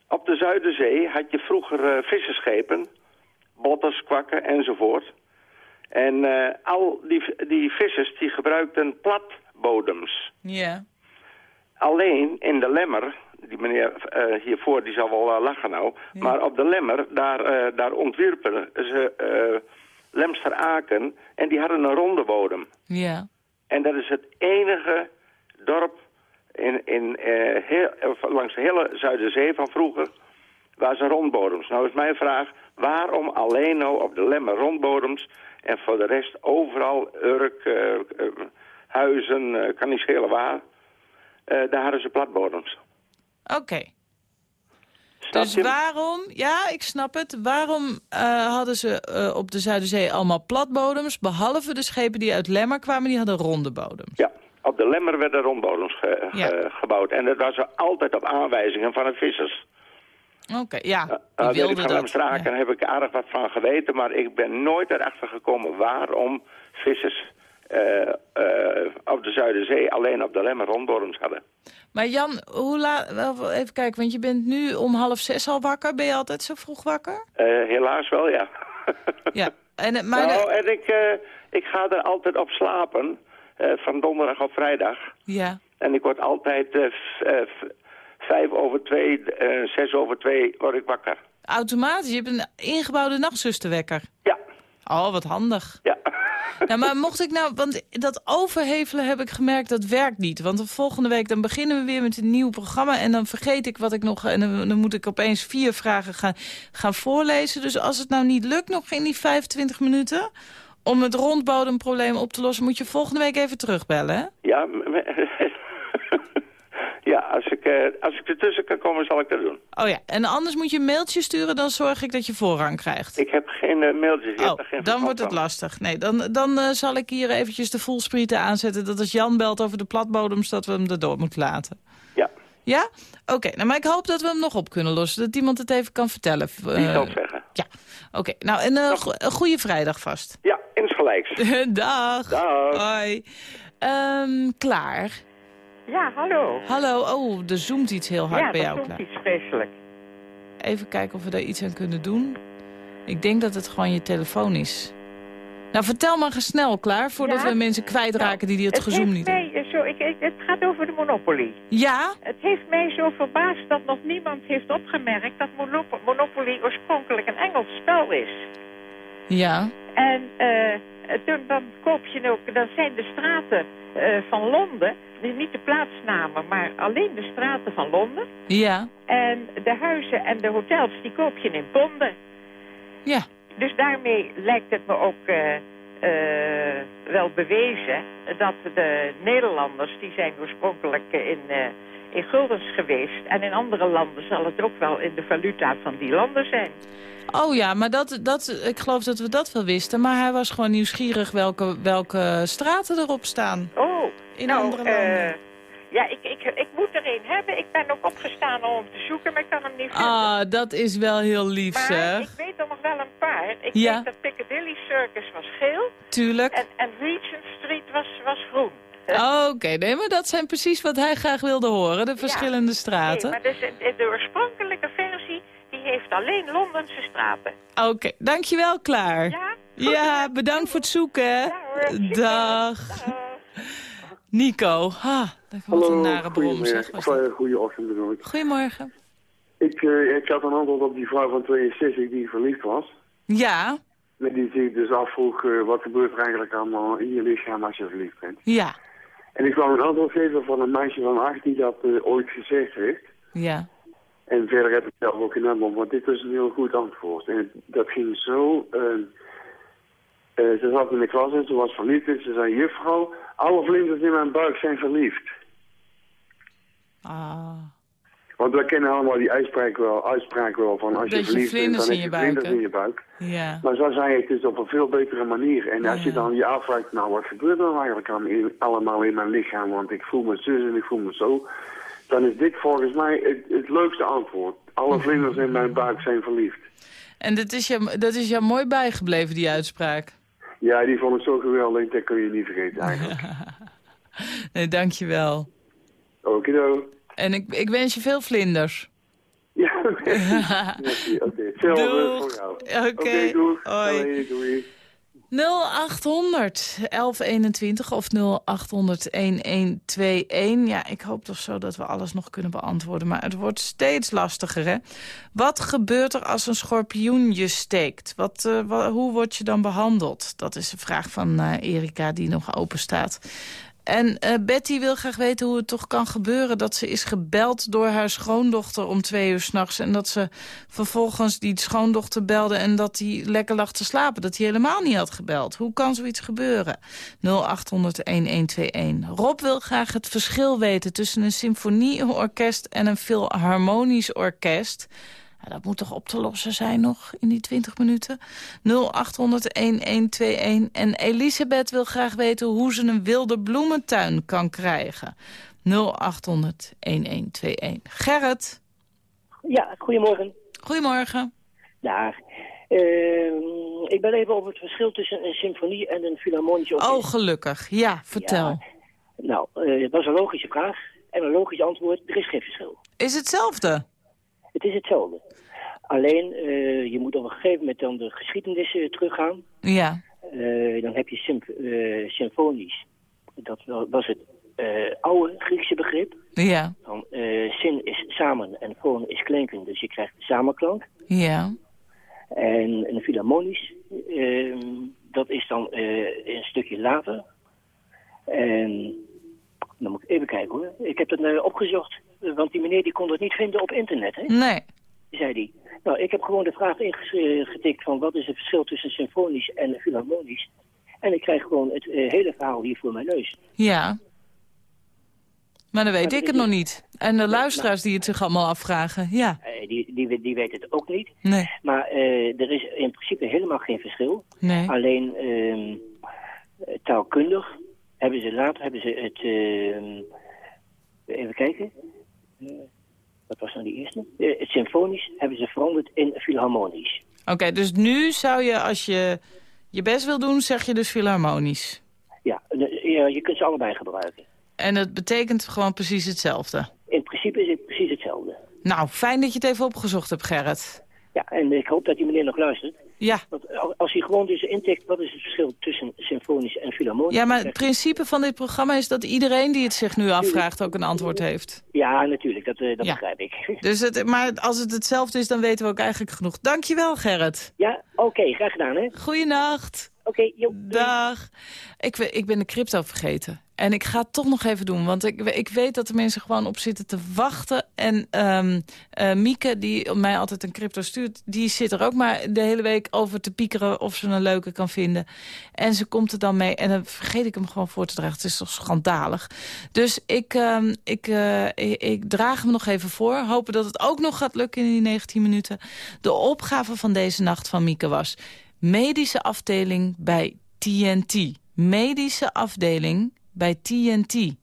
op de Zuiderzee had je vroeger eh, visserschepen, botters, kwakken enzovoort. En eh, al die, die vissers die gebruikten platbodems. Ja. Alleen in de lemmer, die meneer hiervoor die zal wel lachen nou, maar op de lemmer, daar, daar ontwierpen ze eh Lemster Aken en die hadden een ronde bodem. Ja. En dat is het enige dorp in, in, eh, heel, langs de hele Zuiderzee van vroeger waar ze rondbodems. Nou is mijn vraag, waarom alleen nou op de lemmer rondbodems en voor de rest overal Urk, eh, eh, huizen, kan niet schelen waar, daar hadden ze platbodems. Oké. Dus waarom, ja, ik snap het. Waarom hadden ze op de Zuiderzee allemaal platbodems... behalve de schepen die uit Lemmer kwamen, die hadden ronde bodems? Ja, op de lemmer werden rondbodems ge- Ja. ge- gebouwd. En dat was altijd op aanwijzingen van de vissers. Oké, ja, Uh, die weet ik wilden van dat. Lemstraken Ja. heb ik aardig wat van geweten, maar ik ben nooit erachter gekomen waarom vissers eh, eh, op de Zuiderzee alleen op de lemmer rondbodems hadden. Maar Jan, hoe laat... Even kijken, want je bent nu om half zes al wakker. Ben je altijd zo vroeg wakker? Eh, helaas wel, ja. Ja. En, eh, (laughs) maar nou, de- en ik, eh, ik ga er altijd op slapen, eh, van donderdag op vrijdag. ja. En ik word altijd eh, eh, vijf over twee, eh, zes over twee word ik wakker. Automatisch, je hebt een ingebouwde nachtzusterwekker. Ja, Oh, wat handig. ja. (laughs) Nou, maar mocht ik nou, want dat overhevelen heb ik gemerkt, dat werkt niet. Want de volgende week dan beginnen we weer met een nieuw programma en dan vergeet ik wat ik nog, en dan, dan moet ik opeens vier vragen gaan, gaan voorlezen. Dus als het nou niet lukt nog in die 25 minuten om het rondbodemprobleem op te lossen, moet je volgende week even terugbellen, hè? Ja, (laughs) ja als, ik, eh, als ik ertussen kan komen, zal ik dat doen. Oh ja, en anders moet je een mailtje sturen, dan zorg ik dat je voorrang krijgt. Ik heb geen eh, mailtjes. ik heb Oh, geen dan wordt het lastig. Nee, dan, dan eh, zal ik hier eventjes de voelsprieten aanzetten... dat als Jan belt over de platbodems, dat we hem erdoor moeten laten. Ja, Ja? Oké, nou, maar ik hoop dat we hem nog op kunnen lossen. Dat iemand het even kan vertellen. Die Eh, zal het zeggen. Ja, oké. Nou, en eh, go- een goede vrijdag vast. Ja, insgelijks. (laughs) Dag. Dag. Hoi. Ehm, klaar. Ja, hallo. Hallo. Oh, er zoomt iets heel hard ja, bij dat jou, komt Klaar. iets vreselijk. Even kijken of we daar iets aan kunnen doen. Ik denk dat het gewoon je telefoon is. Nou, vertel maar snel, Klaar, voordat Ja? we mensen kwijtraken die, die het, Het gezoom heeft niet mij, eh, zo, ik, ik- het gaat over de Monopoly. Ja? Het heeft mij zo verbaasd dat nog niemand heeft opgemerkt dat Monop- Monopoly oorspronkelijk een Engels spel is. Ja. En eh, toen, dan koop je ook, dan zijn de straten eh, van Londen, dus niet de plaatsnamen, maar alleen de straten van Londen. Ja. En de huizen en de hotels, die koop je in ponden. Ja. Dus daarmee lijkt het me ook eh, eh, wel bewezen dat de Nederlanders, die zijn oorspronkelijk in, eh, in guldens geweest. En in andere landen zal het ook wel in de valuta van die landen zijn. Oh ja, maar dat, dat, ik geloof dat we dat wel wisten. Maar hij was gewoon nieuwsgierig welke, welke straten erop staan. Oh, In nou, andere landen. Ja, ik, ik, ik moet er een hebben. Ik ben ook opgestaan om hem te zoeken, maar ik kan hem niet vinden. Ah, dat is wel heel lief, maar zeg. ik weet er nog wel een paar. Ik Ja. weet dat Piccadilly Circus was geel Tuurlijk. en, en Regent Street was, was groen. (laughs) Oké, nee, maar dat zijn precies wat hij graag wilde horen. De verschillende straten. Nee, maar dus de, de oorspronkelijke versie, die heeft alleen Londense straten. Oké, dankjewel, Klaar. Ja? Ja, bedankt voor het zoeken. hè. Dag. (laughs) Nico. Ha, dat wat een nare brom, zeg. was dat. Goedeochtend bedoel ik. Goedemorgen. Ik, eh, ik had een antwoord op die vrouw van 62 die verliefd was. Ja, En die zich dus afvroeg, eh, wat gebeurt er eigenlijk allemaal in je lichaam als je verliefd bent. ja, En ik wou een antwoord geven van een meisje van 18 die dat eh, ooit gezegd heeft. ja. En verder heb ik zelf ook een antwoord, want dit was een heel goed antwoord. En dat ging zo... eh, eh, ze zat in de klas en ze was verliefd en ze zei... Juffrouw, alle vlinders in mijn buik zijn verliefd. Ah. Want we kennen allemaal die uitspraak wel, uitspraak wel van als je verliefd bent, dan heb je vlinders in je buik. Ja. Maar zo zei het dus op een veel betere manier. En als je dan je afvraagt, nou wat gebeurt er nou eigenlijk aan, in- allemaal in mijn lichaam? Want ik voel me zus en ik voel me zo. Dan is dit volgens mij het, het leukste antwoord. Alle vlinders in mijn buik zijn verliefd. En dat is, jou, dat is jou mooi bijgebleven, die uitspraak. Ja, die vond ik zo geweldig, dat kun je niet vergeten eigenlijk. (laughs) Nee, dankjewel. Okido. En ik, ik wens je veel vlinders. (laughs) Ja, oké. (laughs) Oké, hetzelfde Doeg. voor jou. Oké, doeg. hoi. Doei. 0800 1121 of 0800 1121. Ja, ik hoop toch zo dat we alles nog kunnen beantwoorden. Maar het wordt steeds lastiger, hè? Wat gebeurt er als een schorpioen je steekt? Wat, eh, hoe word je dan behandeld? Dat is een vraag van eh, Erika die nog open staat. En eh, Betty wil graag weten hoe het toch kan gebeuren... dat ze is gebeld door haar schoondochter om twee uur s'nachts... en dat ze vervolgens die schoondochter belde... en dat hij lekker lag te slapen, dat hij helemaal niet had gebeld. Hoe kan zoiets gebeuren? 0800-1121. Rob wil graag het verschil weten tussen een symfonieorkest... en een filharmonisch orkest... Ja, dat moet toch op te lossen zijn nog in die 20 minuten? 0800-1121. En Elisabeth wil graag weten hoe ze een wilde bloementuin kan krijgen. 0800-1121. Gerrit. Ja, goedemorgen. Goedemorgen. Dag. Ehm, ik ben even over het verschil tussen een symfonie en een filharmonisch orkest. Oh, gelukkig. Ja, vertel. Nou, eh, het was een logische vraag en een logisch antwoord. Er is geen verschil. Is hetzelfde? Het is hetzelfde. Alleen, eh, je moet op een gegeven moment dan de geschiedenis eh, teruggaan. Ja. Eh, dan heb je symf eh, symfonisch. Dat wa- was het oude Griekse begrip. Ja. Dan, syn is samen en foon is klinken, dus je krijgt samenklank. Ja. En een filharmonisch, dat is dan een stukje later. En dan moet ik even kijken hoor. Ik heb het eh, opgezocht, want die meneer die kon het niet vinden op internet. Hè? Nee. Zei hij. Nou, ik heb gewoon de vraag ingetikt van wat is het verschil tussen symfonisch en filharmonisch. En ik krijg gewoon het eh, hele verhaal hier voor mijn neus. Ja. Maar dan weet Maar ik het nog niet. En de luisteraars die het zich allemaal afvragen. Ja. Eh, die, die, die weet het ook niet. Nee. Maar er is in principe helemaal geen verschil. Nee. Alleen ehm, eh, taalkundig hebben ze later hebben ze het... ehm, even kijken. eh, wat was nou die eerste? Eh, het symfonisch hebben ze veranderd in filharmonisch. Oké, dus nu zou je, als je je best wil doen, zeg je dus filharmonisch. Ja, de- ja, je kunt ze allebei gebruiken. En dat betekent gewoon precies hetzelfde. In principe is het precies hetzelfde. Nou, fijn dat je het even opgezocht hebt, Gerrit. Ja, en ik hoop dat die meneer nog luistert. Ja. Want als hij gewoon dus intikt, wat is het verschil tussen symfonisch en filharmonisch? Ja, maar het principe van dit programma is dat iedereen die het zich nu afvraagt ook een antwoord heeft. Ja, natuurlijk, dat, eh, dat Ja. begrijp ik. (laughs) Dus het, maar als het hetzelfde is, dan weten we ook eigenlijk genoeg. Dankjewel, Gerrit. Ja, oké, graag gedaan, hè? Goeienacht. Oké. Dag. Ik, ik ben de crypto vergeten. En ik ga het toch nog even doen. Want ik, ik weet dat de mensen gewoon op zitten te wachten. En ehm eh, Mieke, die mij altijd een crypto stuurt... die zit er ook maar de hele week over te piekeren... of ze een leuke kan vinden. En ze komt er dan mee. En dan vergeet ik hem gewoon voor te dragen. Het is toch schandalig. Dus ik, ehm, ik, eh, ik, ik draag hem nog even voor. Hopen dat het ook nog gaat lukken in die 19 minuten. De opgave van deze nacht van Mieke was... Medische afdeling bij TNT. Medische afdeling bij TNT.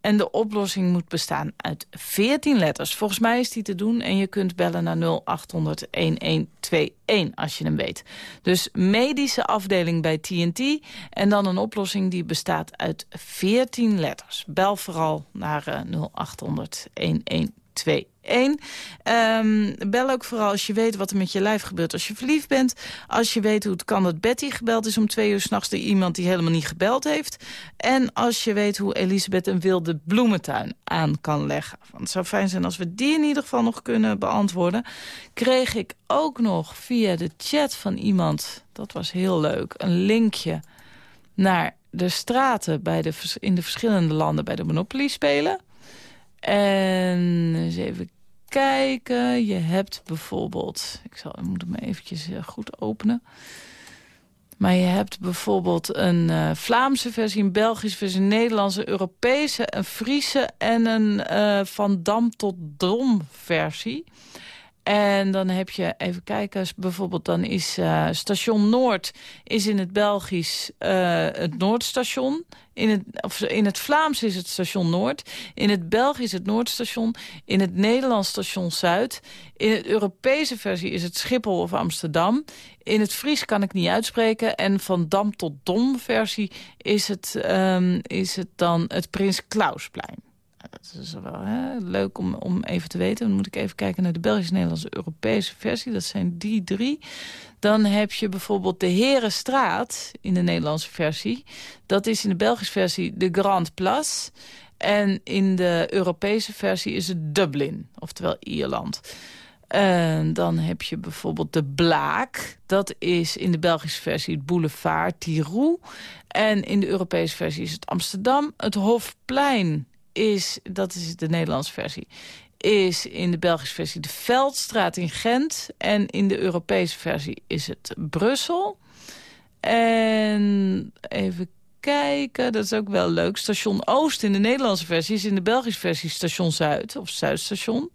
En de oplossing moet bestaan uit 14 letters. Volgens mij is die te doen en je kunt bellen naar 0800 1121 als je hem weet. Dus medische afdeling bij TNT en dan een oplossing die bestaat uit 14 letters. Bel vooral naar eh, 0800 1121. Eén, ehm, bel ook vooral als je weet wat er met je lijf gebeurt als je verliefd bent. Als je weet hoe het kan dat Betty gebeld is om twee uur s'nachts door iemand die helemaal niet gebeld heeft. En als je weet hoe Elisabeth een wilde bloementuin aan kan leggen. Want het zou fijn zijn als we die in ieder geval nog kunnen beantwoorden. Kreeg ik ook nog via de chat van iemand, dat was heel leuk, een linkje naar de straten bij de, in de verschillende landen bij de Monopoly spelen. En eens even kijken. Je hebt bijvoorbeeld... Ik, zal, ik moet hem eventjes eh, goed openen. Maar je hebt bijvoorbeeld een eh, Vlaamse versie, een Belgische versie, een Nederlandse, Europese, een Friese en een eh, Van Dam tot Dom versie. En dan heb je, even kijken, bijvoorbeeld dan is eh, station Noord is in het Belgisch eh, het Noordstation. In het, of in het Vlaams is het station Noord. In het Belgisch het Noordstation. In het Nederlands station Zuid. In het Europese versie is het Schiphol of Amsterdam. In het Fries kan ik niet uitspreken. En van Dam tot Dom versie is het, ehm, is het dan het Prins Klausplein. Dat is wel hè, leuk om, om even te weten. Dan moet ik even kijken naar de Belgisch-Nederlandse Europese versie. Dat zijn die drie. Dan heb je bijvoorbeeld de Herenstraat in de Nederlandse versie. Dat is in de Belgische versie de Grand Place. En in de Europese versie is het Dublin, oftewel Ierland. En dan heb je bijvoorbeeld de Blaak. Dat is in de Belgische versie het Boulevard Tirou. En in de Europese versie is het Amsterdam. Het Hofplein is, dat is de Nederlandse versie, is in de Belgische versie de Veldstraat in Gent. En in de Europese versie is het Brussel. En even kijken, dat is ook wel leuk. Station Oost in de Nederlandse versie is in de Belgische versie Station Zuid of Zuidstation.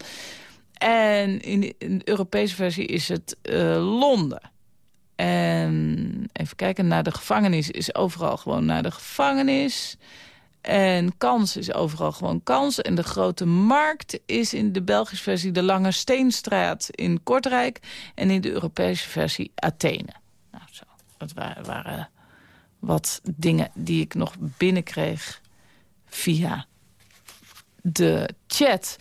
En in de, Europese versie is het uh, Londen. En even kijken, naar de gevangenis is overal gewoon naar de gevangenis. En kans is overal gewoon kans. En de grote markt is in de Belgische versie de Lange Steenstraat in Kortrijk. En in de Europese versie Athene. Nou, zo. Dat waren, wat dingen die ik nog binnenkreeg via de chat.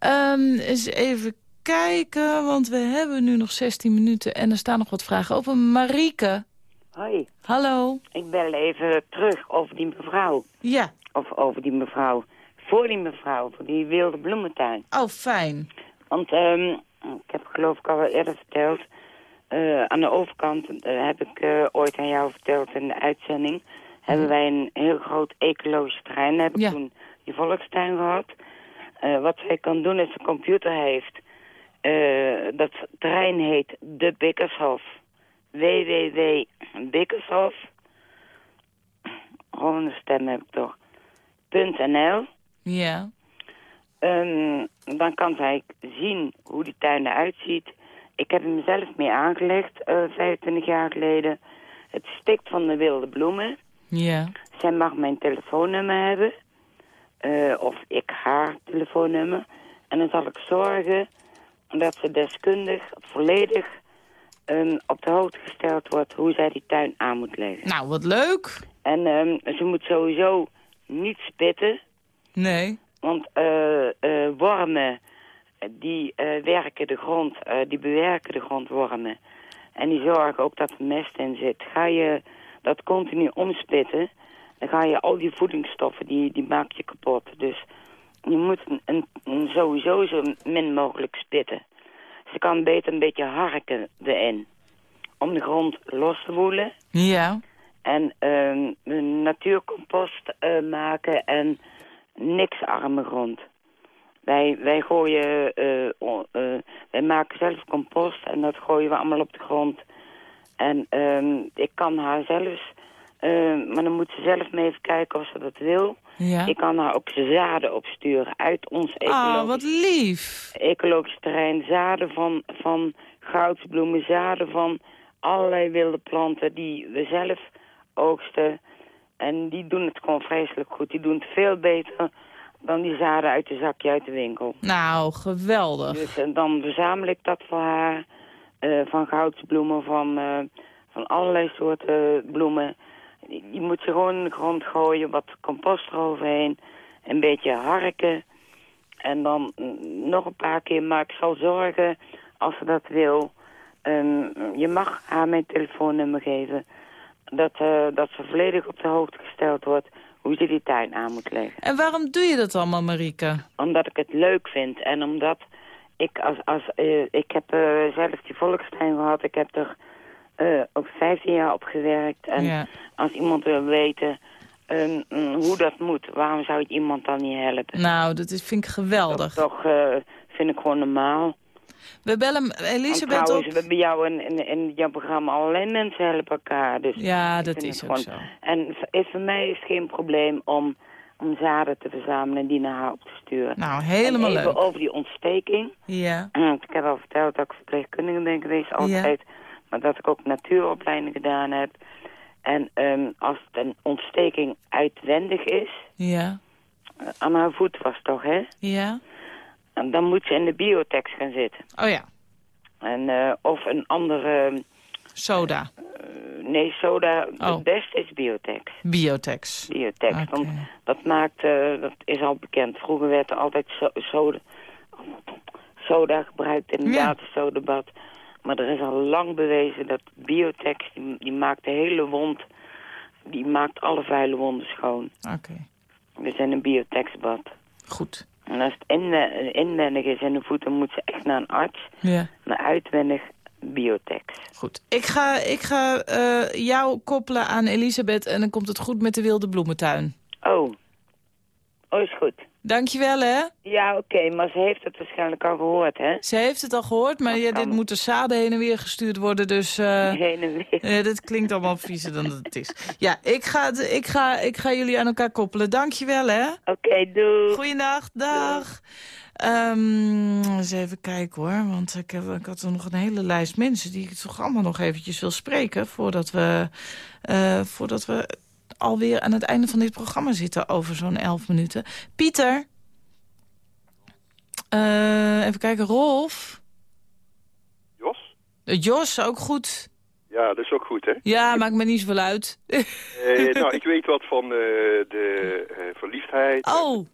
Um, eens even kijken, want we hebben nu nog 16 minuten en er staan nog wat vragen over. Marieke. Hoi. Hallo. Ik bel even terug over die mevrouw. Ja. Of over die mevrouw. Voor die mevrouw, voor die wilde bloementuin. Oh, fijn. Want um, ik heb geloof ik al wel eerder verteld. Uh, aan de overkant uh, heb ik uh, ooit aan jou verteld in de uitzending. Mm. Hebben wij een heel groot ecologisch terrein. Heb ik ja. toen die volkstuin gehad. Wat zij kan doen is een computer heeft. Dat terrein heet de Bikkershof. www.bikkershof. Gewoon een stem heb ik toch. .nl. Ja. Um, dan kan zij zien hoe die tuin eruit ziet. Ik heb hem zelf mee aangelegd, uh, 25 jaar geleden. Het stikt van de wilde bloemen. Ja. Zij mag mijn telefoonnummer hebben. eh, of ik haar telefoonnummer. En dan zal ik zorgen dat ze deskundig volledig ehm, op de hoogte gesteld wordt hoe zij die tuin aan moet leggen. Nou, wat leuk. En ehm, ze moet sowieso niet spitten. Nee. Want eh, eh, wormen, die eh, werken de grond, die bewerken de grondwormen. En die zorgen ook dat er mest in zit. Ga je dat continu omspitten, dan ga je al die voedingsstoffen, die, die maak je kapot. Dus je moet een sowieso zo min mogelijk spitten. Ze kan beter een beetje harken erin. Om de grond los te woelen. Ja. En ehm, een natuurcompost eh, maken en niks arme grond. Wij, wij gooien, eh, eh, wij maken zelf compost en dat gooien we allemaal op de grond. En ehm, ik kan haar zelfs, eh, maar dan moet ze zelf mee even kijken of ze dat wil. Ja. Ik kan haar ook zaden opsturen uit ons Ah, ecologisch, wat lief. ecologisch terrein. Zaden van, van goudsbloemen, zaden van allerlei wilde planten die we zelf oogsten. En die doen het gewoon vreselijk goed. Die doen het veel beter dan die zaden uit de zakje uit de winkel. Nou, geweldig. Dus en dan verzamel ik dat voor haar. eh, van goudsbloemen, van, eh, van allerlei soorten bloemen. Je je moet ze gewoon in de grond gooien, wat compost eroverheen. Een beetje harken. En dan mm, nog een paar keer, maar ik zal zorgen, als ze dat wil... ehm, je mag haar mijn telefoonnummer geven. Dat, eh, dat ze volledig op de hoogte gesteld wordt hoe ze die tuin aan moet leggen En waarom doe je dat allemaal, Marike? omdat ik het leuk vind en omdat ik als, als eh, ik heb eh, zelf die volkstuin gehad, ik heb er ook 15 jaar op gewerkt en Ja. als iemand wil weten hoe dat moet, waarom zou ik iemand dan niet helpen? Nou, dat is, vind ik geweldig. Toch eh, vind ik gewoon normaal. We bellen Elisabeth op. trouwens, we hebben jou in, in, in jouw programma allerlei mensen helpen elkaar. Dus Ja, dat is ook gewoon- zo. En is voor mij is het geen probleem om, om zaden te verzamelen en die naar haar op te sturen. Nou, helemaal en even leuk. over die ontsteking. Ja. (clears throat) Ik heb al verteld dat ik verpleegkundige ben geweest altijd. Maar dat ik ook natuuropleiding gedaan heb. En ehm, als het een ontsteking uitwendig is, Ja. eh, aan haar voet was toch, hè? Ja. En dan moet ze in de biotex gaan zitten. Oh ja. En, eh, of een andere... Soda. eh, nee, soda. Oh. Het beste is biotex. Biotex. Biotex. Want dat maakt, eh, dat is al bekend. Vroeger werd er altijd so soda, soda gebruikt, inderdaad, een sodabad. Maar er is al lang bewezen dat biotex, die, die maakt de hele wond, die maakt alle vuile wonden schoon. Oké. We zijn een biotexbad. Goed. En als het inwe- inwendig is in de voeten, moet ze echt naar een arts. Ja. Maar uitwendig biotex. Goed. Ik ga, ik ga eh, jou koppelen aan Elisabeth en dan komt het goed met de wilde bloementuin. Oh. Oh, is goed. Dankjewel, hè? Ja, oké, maar ze heeft het waarschijnlijk al gehoord, hè? Ze heeft het al gehoord, maar ja, dit moet er zaden heen en weer gestuurd worden, dus... eh (laughs) Heen en weer. eh, dit klinkt allemaal viezer dan het is. Ja, ik ga, het- ik, ga, ik ga jullie aan elkaar koppelen. Dankjewel, hè? Oké, doei. Goeiedag, dag. Ehm, eens even kijken hoor, want ik, heb, ik had er nog een hele lijst mensen... die ik toch allemaal nog eventjes wil spreken... voordat we, eh, voordat we alweer aan het einde van dit programma zitten... over zo'n elf minuten. Pieter? Eh, even kijken, Rolf? Jos? Eh, Jos, ook goed. Ja, dat is ook goed, hè? Ja, maakt me niet zoveel uit. Eh, (laughs) nou, ik weet wat van de verliefdheid Oh,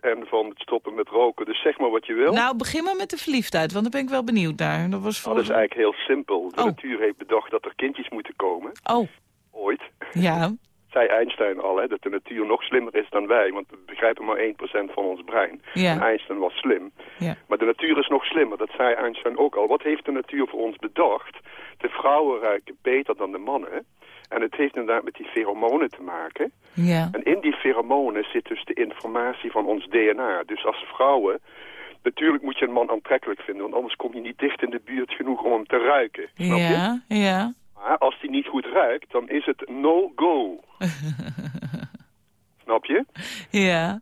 en van het stoppen met roken. Dus zeg maar wat je wil. nou begin maar met de verliefdheid, want daar ben ik wel benieuwd naar. Dat was Nou, dat is eigenlijk heel simpel. De Oh. natuur heeft bedacht dat er kindjes moeten komen. Oh, Ooit. ja. Zei Einstein al, hè, dat de natuur nog slimmer is dan wij. Want we begrijpen maar 1% van ons brein. Ja. En Einstein was slim. Ja. Maar de natuur is nog slimmer, dat zei Einstein ook al. Wat heeft de natuur voor ons bedacht? De vrouwen ruiken beter dan de mannen. En het heeft inderdaad met die pheromonen te maken. Ja. En in die pheromonen zit dus de informatie van ons DNA. Dus als vrouwen... Natuurlijk moet je een man aantrekkelijk vinden, want anders kom je niet dicht in de buurt genoeg om hem te ruiken. Snap je? Ja, ja. Maar als hij niet goed ruikt, dan is het no-go. (laughs) Snap je? Ja.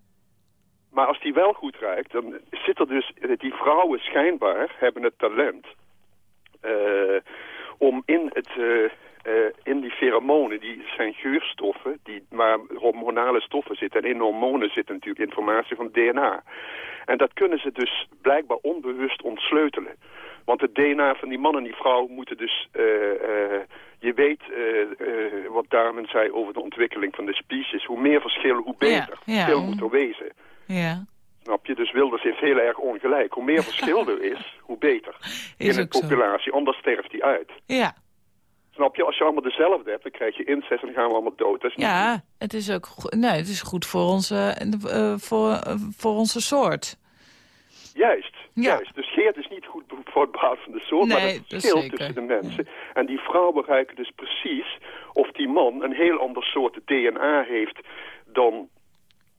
Maar als die wel goed ruikt, dan zit er dus... Die vrouwen schijnbaar hebben het talent... eh, om in het, eh, eh, in die pheromonen, die zijn geurstoffen, die, waar hormonale stoffen zitten. En in hormonen zit natuurlijk informatie van DNA. En dat kunnen ze dus blijkbaar onbewust ontsleutelen. Want het DNA van die man en die vrouw moeten dus... Uh, uh, je weet uh, wat Darwin zei over de ontwikkeling van de species. Hoe meer verschillen, hoe beter. Ja, ja. Verschil moet er wezen. Ja. Snap je? Dus Wilders heeft heel erg ongelijk. Hoe meer verschil er is, (laughs) hoe beter. Is in een zo. populatie, anders sterft die uit. Ja. Snap je? Als je allemaal dezelfde hebt, dan krijg je incest en dan gaan we allemaal dood. Dat is niet Ja, het is ook nee, het is goed voor onze, eh, voor, eh, voor onze soort. Juist, juist. Dus Geert is niet goed voor het behoud van de soort, maar Nee, het dat is verschil tussen de mensen. En die vrouwen ruiken dus precies of die man een heel ander soort DNA heeft dan,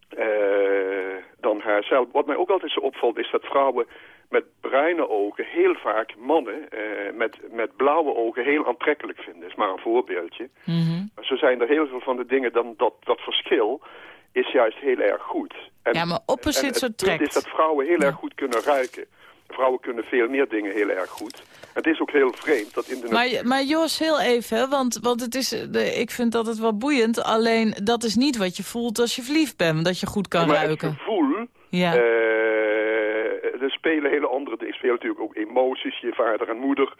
eh, dan haarzelf. Wat mij ook altijd zo opvalt is dat vrouwen met bruine ogen heel vaak mannen eh, met, met blauwe ogen heel aantrekkelijk vinden. Is maar een voorbeeldje. Maar zo zijn er heel veel van de dingen dan dat, dat verschil is juist heel erg goed. En, Ja, maar het is dat vrouwen heel erg goed kunnen ruiken. Vrouwen kunnen veel meer dingen heel erg goed. Het is ook heel vreemd dat in de Maar, maar Jos, heel even, want, want het is, eh, de, ik vind dat het wel boeiend. Alleen, dat is niet wat je voelt als je verliefd bent. Dat je goed kan maar ruiken. het gevoel... Ja. eh, er spelen hele andere dingen. Er spelen natuurlijk ook emoties, je vader en moeder.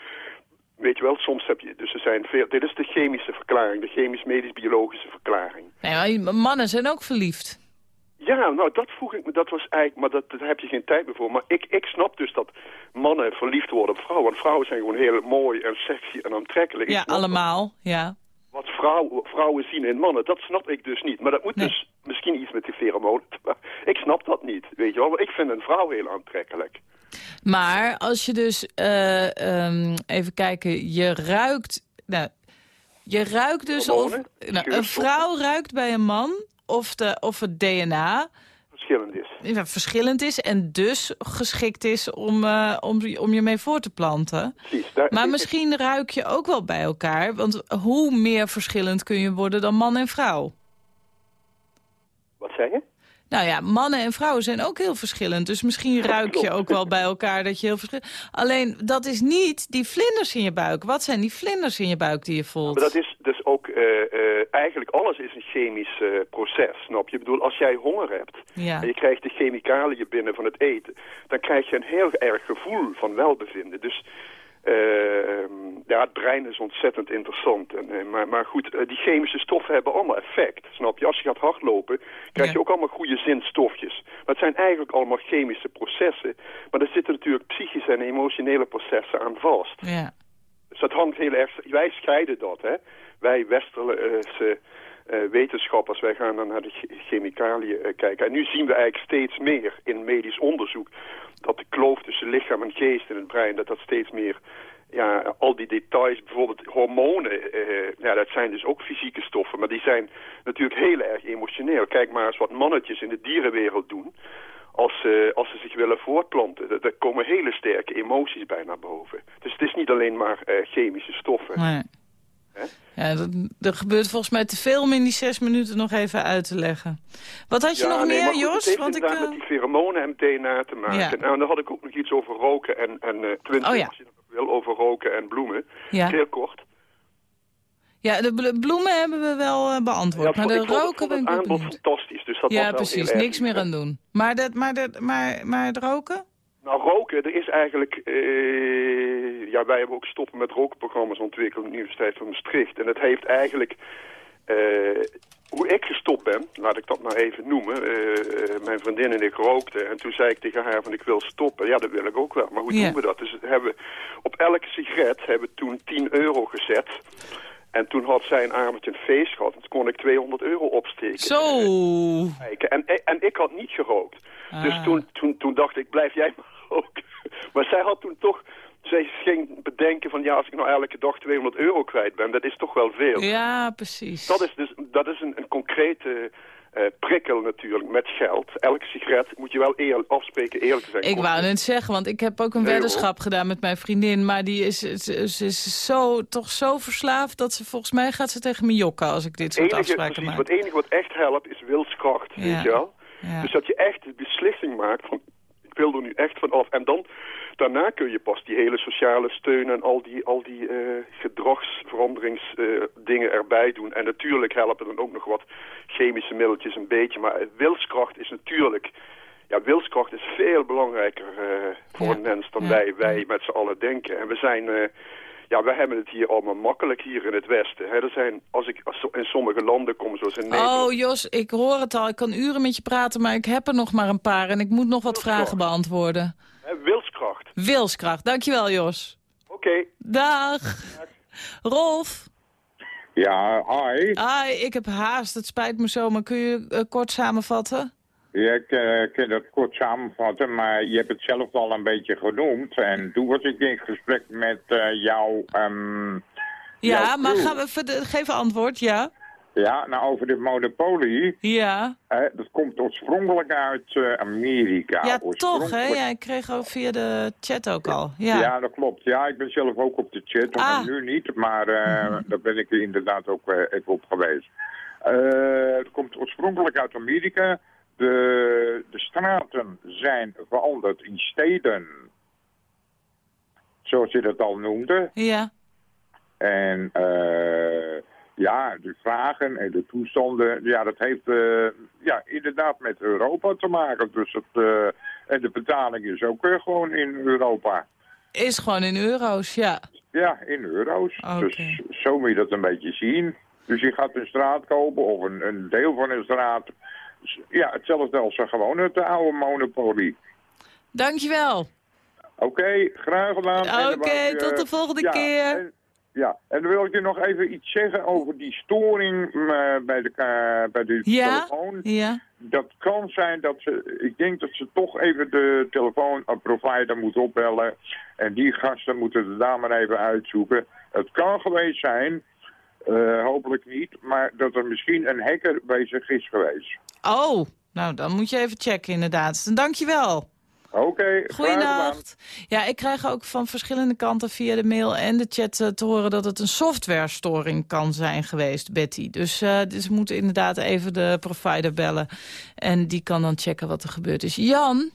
Weet je wel, soms heb je... Dus er zijn veel... Dit is de chemische verklaring, de chemisch-medisch-biologische verklaring. Nee, maar mannen zijn ook verliefd. Ja, nou, dat vroeg ik me, dat was eigenlijk, maar dat, daar heb je geen tijd meer voor. Maar ik, ik snap dus dat mannen verliefd worden op vrouwen. Want vrouwen zijn gewoon heel mooi en sexy en aantrekkelijk. Ja, allemaal, ja. Wat vrouwen, vrouwen zien in mannen, dat snap ik dus niet. Maar dat moet dus misschien iets met die pheromonen. (laughs) Ik snap dat niet, weet je wel. Ik vind een vrouw heel aantrekkelijk. Maar als je dus, eh, ehm, even kijken, je ruikt... Nou, je ruikt dus of... Nou, een vrouw ruikt bij een man of, de, of het DNA Verschillend is. ja, verschillend is... en dus geschikt is om, eh, om, om je mee voor te planten. Precies. Daar, Maar misschien ruik je ook wel bij elkaar. Want hoe meer verschillend kun je worden dan man en vrouw? Wat zeg je? Nou ja, mannen en vrouwen zijn ook heel verschillend. Dus misschien (laughs) ruik je ook wel bij elkaar dat je heel verschillend... Alleen, dat is niet die vlinders in je buik. Wat zijn die vlinders in je buik die je voelt? Maar dat is dus ook, eh, eh, eigenlijk alles is een chemisch eh, proces, snap je? Ik bedoel, als jij honger hebt Ja. en je krijgt de chemicaliën binnen van het eten, dan krijg je een heel erg gevoel van welbevinden. Dus eh, ja, het brein is ontzettend interessant. En, eh, maar, maar goed, eh, die chemische stoffen hebben allemaal effect, snap je? Als je gaat hardlopen, krijg je Ja. ook allemaal goede zinstofjes. Maar het zijn eigenlijk allemaal chemische processen. Maar er zitten natuurlijk psychische en emotionele processen aan vast. Ja. Dus dat hangt heel erg... Wij scheiden dat, hè. Wij westerse eh, wetenschappers, wij gaan dan naar de che- chemicaliën kijken. En nu zien we eigenlijk steeds meer in medisch onderzoek... dat de kloof tussen lichaam en geest in het brein... dat dat steeds meer... Ja, al die details, bijvoorbeeld hormonen, eh, ja, dat zijn dus ook fysieke stoffen, maar die zijn natuurlijk heel erg emotioneel. Kijk maar eens wat mannetjes in de dierenwereld doen als, ze als ze zich willen voortplanten. Daar komen hele sterke emoties bij naar boven. Dus het is niet alleen maar eh, chemische stoffen. Nee. Ja, dat, er gebeurt volgens mij te veel om in die zes minuten nog even uit te leggen. Wat had je Ja, nog nee, meer, goed, Jos? Want ik, eh, met die pheromonen en DNA te maken. Ja. Nou, en dan had ik ook nog iets over roken en, en eh tenminste, Oh ja. als je dat wil, over roken en bloemen. Ja. Heel kort. Ja, de blo- bloemen hebben we wel eh, beantwoord. Ja, maar de ik roken ben ik aanbod fantastisch. Dus dat Ja, precies. Niks meer aan doen. Maar, dat, maar, dat, maar, maar het roken? Nou, roken, er is eigenlijk... eh, ja, wij hebben ook stoppen met rokenprogramma's ontwikkeld aan de Universiteit van Maastricht. En het heeft eigenlijk... eh, hoe ik gestopt ben, laat ik dat maar even noemen. eh, mijn vriendin en ik rookten. En toen zei ik tegen haar van ik wil stoppen. Ja, dat wil ik ook wel. Maar hoe doen we dat? Dus hebben op elke sigaret hebben we toen 10 euro gezet. En toen had zij een avondje een feest gehad. En toen kon ik 200 euro opsteken. Zo! En, en ik had niet gerookt. Dus Ah. toen, toen, toen dacht ik, blijf jij maar roken. (laughs) Maar zij had toen toch... Zij ging bedenken van, ja, als ik nou elke dag 200 euro kwijt ben, dat is toch wel veel. Ja, precies. Dat is dus dat is een, een concrete eh, prikkel natuurlijk met geld. Elke sigaret moet je wel eer, afspreken eerlijk te zijn. Ik wou net zeggen, want ik heb ook een Nee, weddenschap gedaan met mijn vriendin. Maar die is, ze, is zo, toch zo verslaafd dat ze volgens mij gaat ze tegen me jokken als ik dit Het soort enige, afspraken precies, maak. wat enige wat echt helpt is wilskracht, Ja. weet je wel? Ja. Dus dat je echt de beslissing maakt van, ik wil er nu echt van af. En dan daarna kun je pas die hele sociale steun en al die, al die uh, gedragsveranderingsdingen erbij doen. En natuurlijk helpen dan ook nog wat chemische middeltjes een beetje. Maar wilskracht is natuurlijk... Ja, wilskracht is veel belangrijker voor een mens dan wij, wij met z'n allen denken. En we zijn ja, we hebben het hier allemaal makkelijk hier in het Westen. Hè. Er zijn, als ik als in sommige landen kom, zoals in Nederland... Oh, Jos, ik hoor het al. Ik kan uren met je praten, maar ik heb er nog maar een paar. En ik moet nog wat vragen beantwoorden. wilskracht. Wilskracht. Dankjewel, Jos. Oké. Dag. Rolf. Ja, hi. Hi, ik heb haast. Het spijt me zo, maar kun je uh, kort samenvatten? Ja, ik uh, kan dat kort samenvatten, maar je hebt het zelf al een beetje genoemd. En toen was ik in gesprek met uh, jou... Um, ja, jouw maar gaan we geven antwoord, ja? Ja, nou over de monopolie. Ja. Uh, dat komt oorspronkelijk uit uh, Amerika. Ja, toch hè? Ja, ik kreeg ook via de chat ook al. Ja. ja, dat klopt. Ja, ik ben zelf ook op de chat. Ah. Nu niet, maar uh, mm -hmm. daar ben ik inderdaad ook even op geweest. het komt oorspronkelijk uit Amerika. De, de straten zijn veranderd in steden. Zoals je dat al noemde. Ja. En uh, ja, de vragen en de toestanden, ja, dat heeft uh, ja, inderdaad met Europa te maken. Dus het, uh, en de betaling is ook weer gewoon in Europa. Is gewoon in euro's, ja. Ja, in euro's. Okay. Dus zo moet je dat een beetje zien. Dus je gaat een straat kopen of een, een deel van een straat. Ja, hetzelfde als gewoon het oude monopolie. Dankjewel. Oké, okay, graag gedaan. Oké, okay, tot de volgende ja, keer. En, ja, en dan wil ik je nog even iets zeggen over die storing uh, bij de, uh, bij de ja? telefoon. Ja. Dat kan zijn dat ze, ik denk dat ze toch even de telefoonprovider moeten opbellen. En die gasten moeten het daar maar even uitzoeken. Het kan geweest zijn, uh, hopelijk niet, maar dat er misschien een hacker bezig is geweest. Oh, nou dan moet je even checken inderdaad. Dan dank je wel. Oké, okay. Ja, ik krijg ook van verschillende kanten via de mail en de chat uh, te horen dat het een softwarestoring kan zijn geweest, Betty. Dus, uh, dus we moeten inderdaad even de provider bellen. En die kan dan checken wat er gebeurd is. Jan?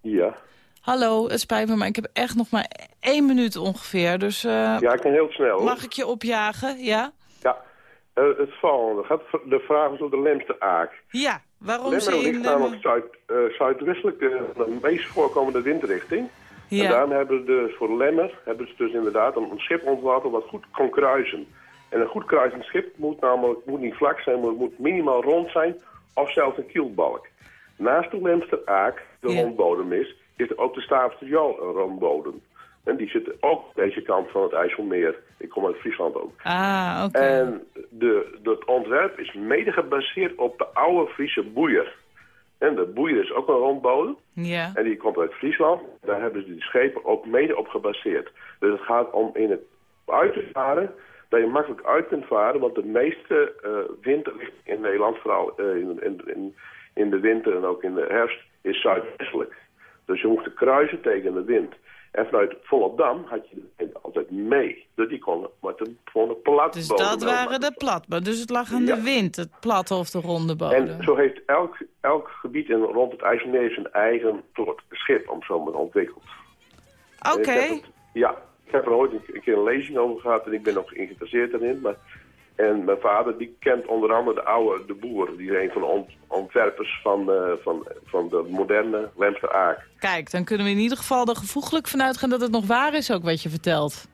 Ja? Hallo, het spijt me, maar ik heb echt nog maar één minuut ongeveer. Dus, uh, ja, ik kan heel snel. Hoor. Mag ik je opjagen, ja? Uh, het volgende. Gaat de vraag is op de Lemste Aak. Ja, waarom Lemmer ze in... ligt namelijk zuid, uh, zuidwestelijke, de meest voorkomende windrichting. Ja. En daarom hebben ze dus voor Lemmer hebben ze dus inderdaad een, een schip ontworpen wat goed kan kruisen. En een goed kruisend schip moet namelijk moet niet vlak zijn, maar het moet minimaal rond zijn of zelfs een kielbalk. Naast de Lemster Aak, de Ja. rondbodem is, is ook de Staafse Jol een rondbodem. En die zit ook deze kant van het IJsselmeer. Ik kom uit Friesland ook. Ah, oké. En de, het ontwerp is mede gebaseerd op de oude Friese boeier. En de boeier is ook een rondbodem. Ja. En die komt uit Friesland. Daar hebben ze die schepen ook mede op gebaseerd. Dus het gaat om in het uit te varen, dat je makkelijk uit kunt varen. Want de meeste uh, wind in Nederland, vooral uh, in, in, in, in de winter en ook in de herfst, is zuidwestelijk. Dus je hoeft te kruisen tegen de wind. En vanuit Volendam had je wind altijd mee. Dus die kon met een, gewoon een plat Dus dat waren de platbodem. Dus het lag aan Ja. de wind, het platte of de ronde bodem. En zo heeft elk, elk gebied in, rond het IJsselmeer zijn eigen soort schip om zo maar ontwikkeld. Oké. Het- Ja, ik heb er ooit een, een keer een lezing over gehad en ik ben nog geïnteresseerd daarin. Maar, en mijn vader die kent onder andere de oude De Boer. Die is een van de ont- ontwerpers van, eh, van, van de moderne Lemster Aak. Kijk, dan kunnen we in ieder geval er gevoeglijk van uitgaan dat het nog waar is ook wat je vertelt.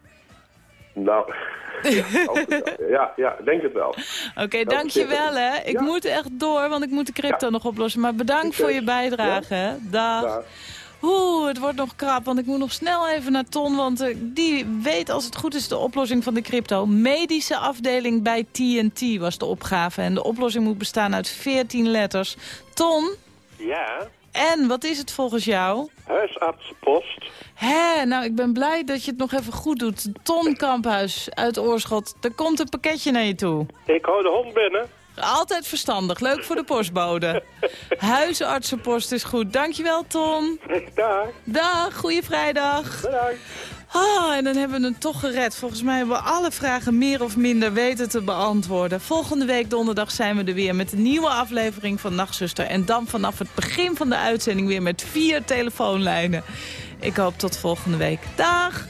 Nou, (laughs) ja, ja, ja, ik denk het wel. Oké, dankjewel hè. Ik moet echt door, want ik moet de crypto nog oplossen. Maar bedankt voor je bijdrage. hè. Dag. Oeh, het wordt nog krap, want ik moet nog snel even naar Ton. Want eh, die weet als het goed is de oplossing van de crypto. Medische afdeling bij TNT was de opgave. En de oplossing moet bestaan uit 14 letters. Ton, Ja, en wat is het volgens jou? huisartsenpost. Hé, nou ik ben blij dat je het nog even goed doet. Ton Kamphuis uit Oorschot. Er komt een pakketje naar je toe. Ik hou de hond binnen. Altijd verstandig. Leuk voor de postbode. Huisartsenpost is goed. Dankjewel, Ton. Dag. Dag, goeie vrijdag. Bedankt. Ah, en dan hebben we het toch gered. Volgens mij hebben we alle vragen meer of minder weten te beantwoorden. Volgende week donderdag zijn we er weer met een nieuwe aflevering van Nachtzuster. En dan vanaf het begin van de uitzending weer met vier telefoonlijnen. Ik hoop tot volgende week. Dag!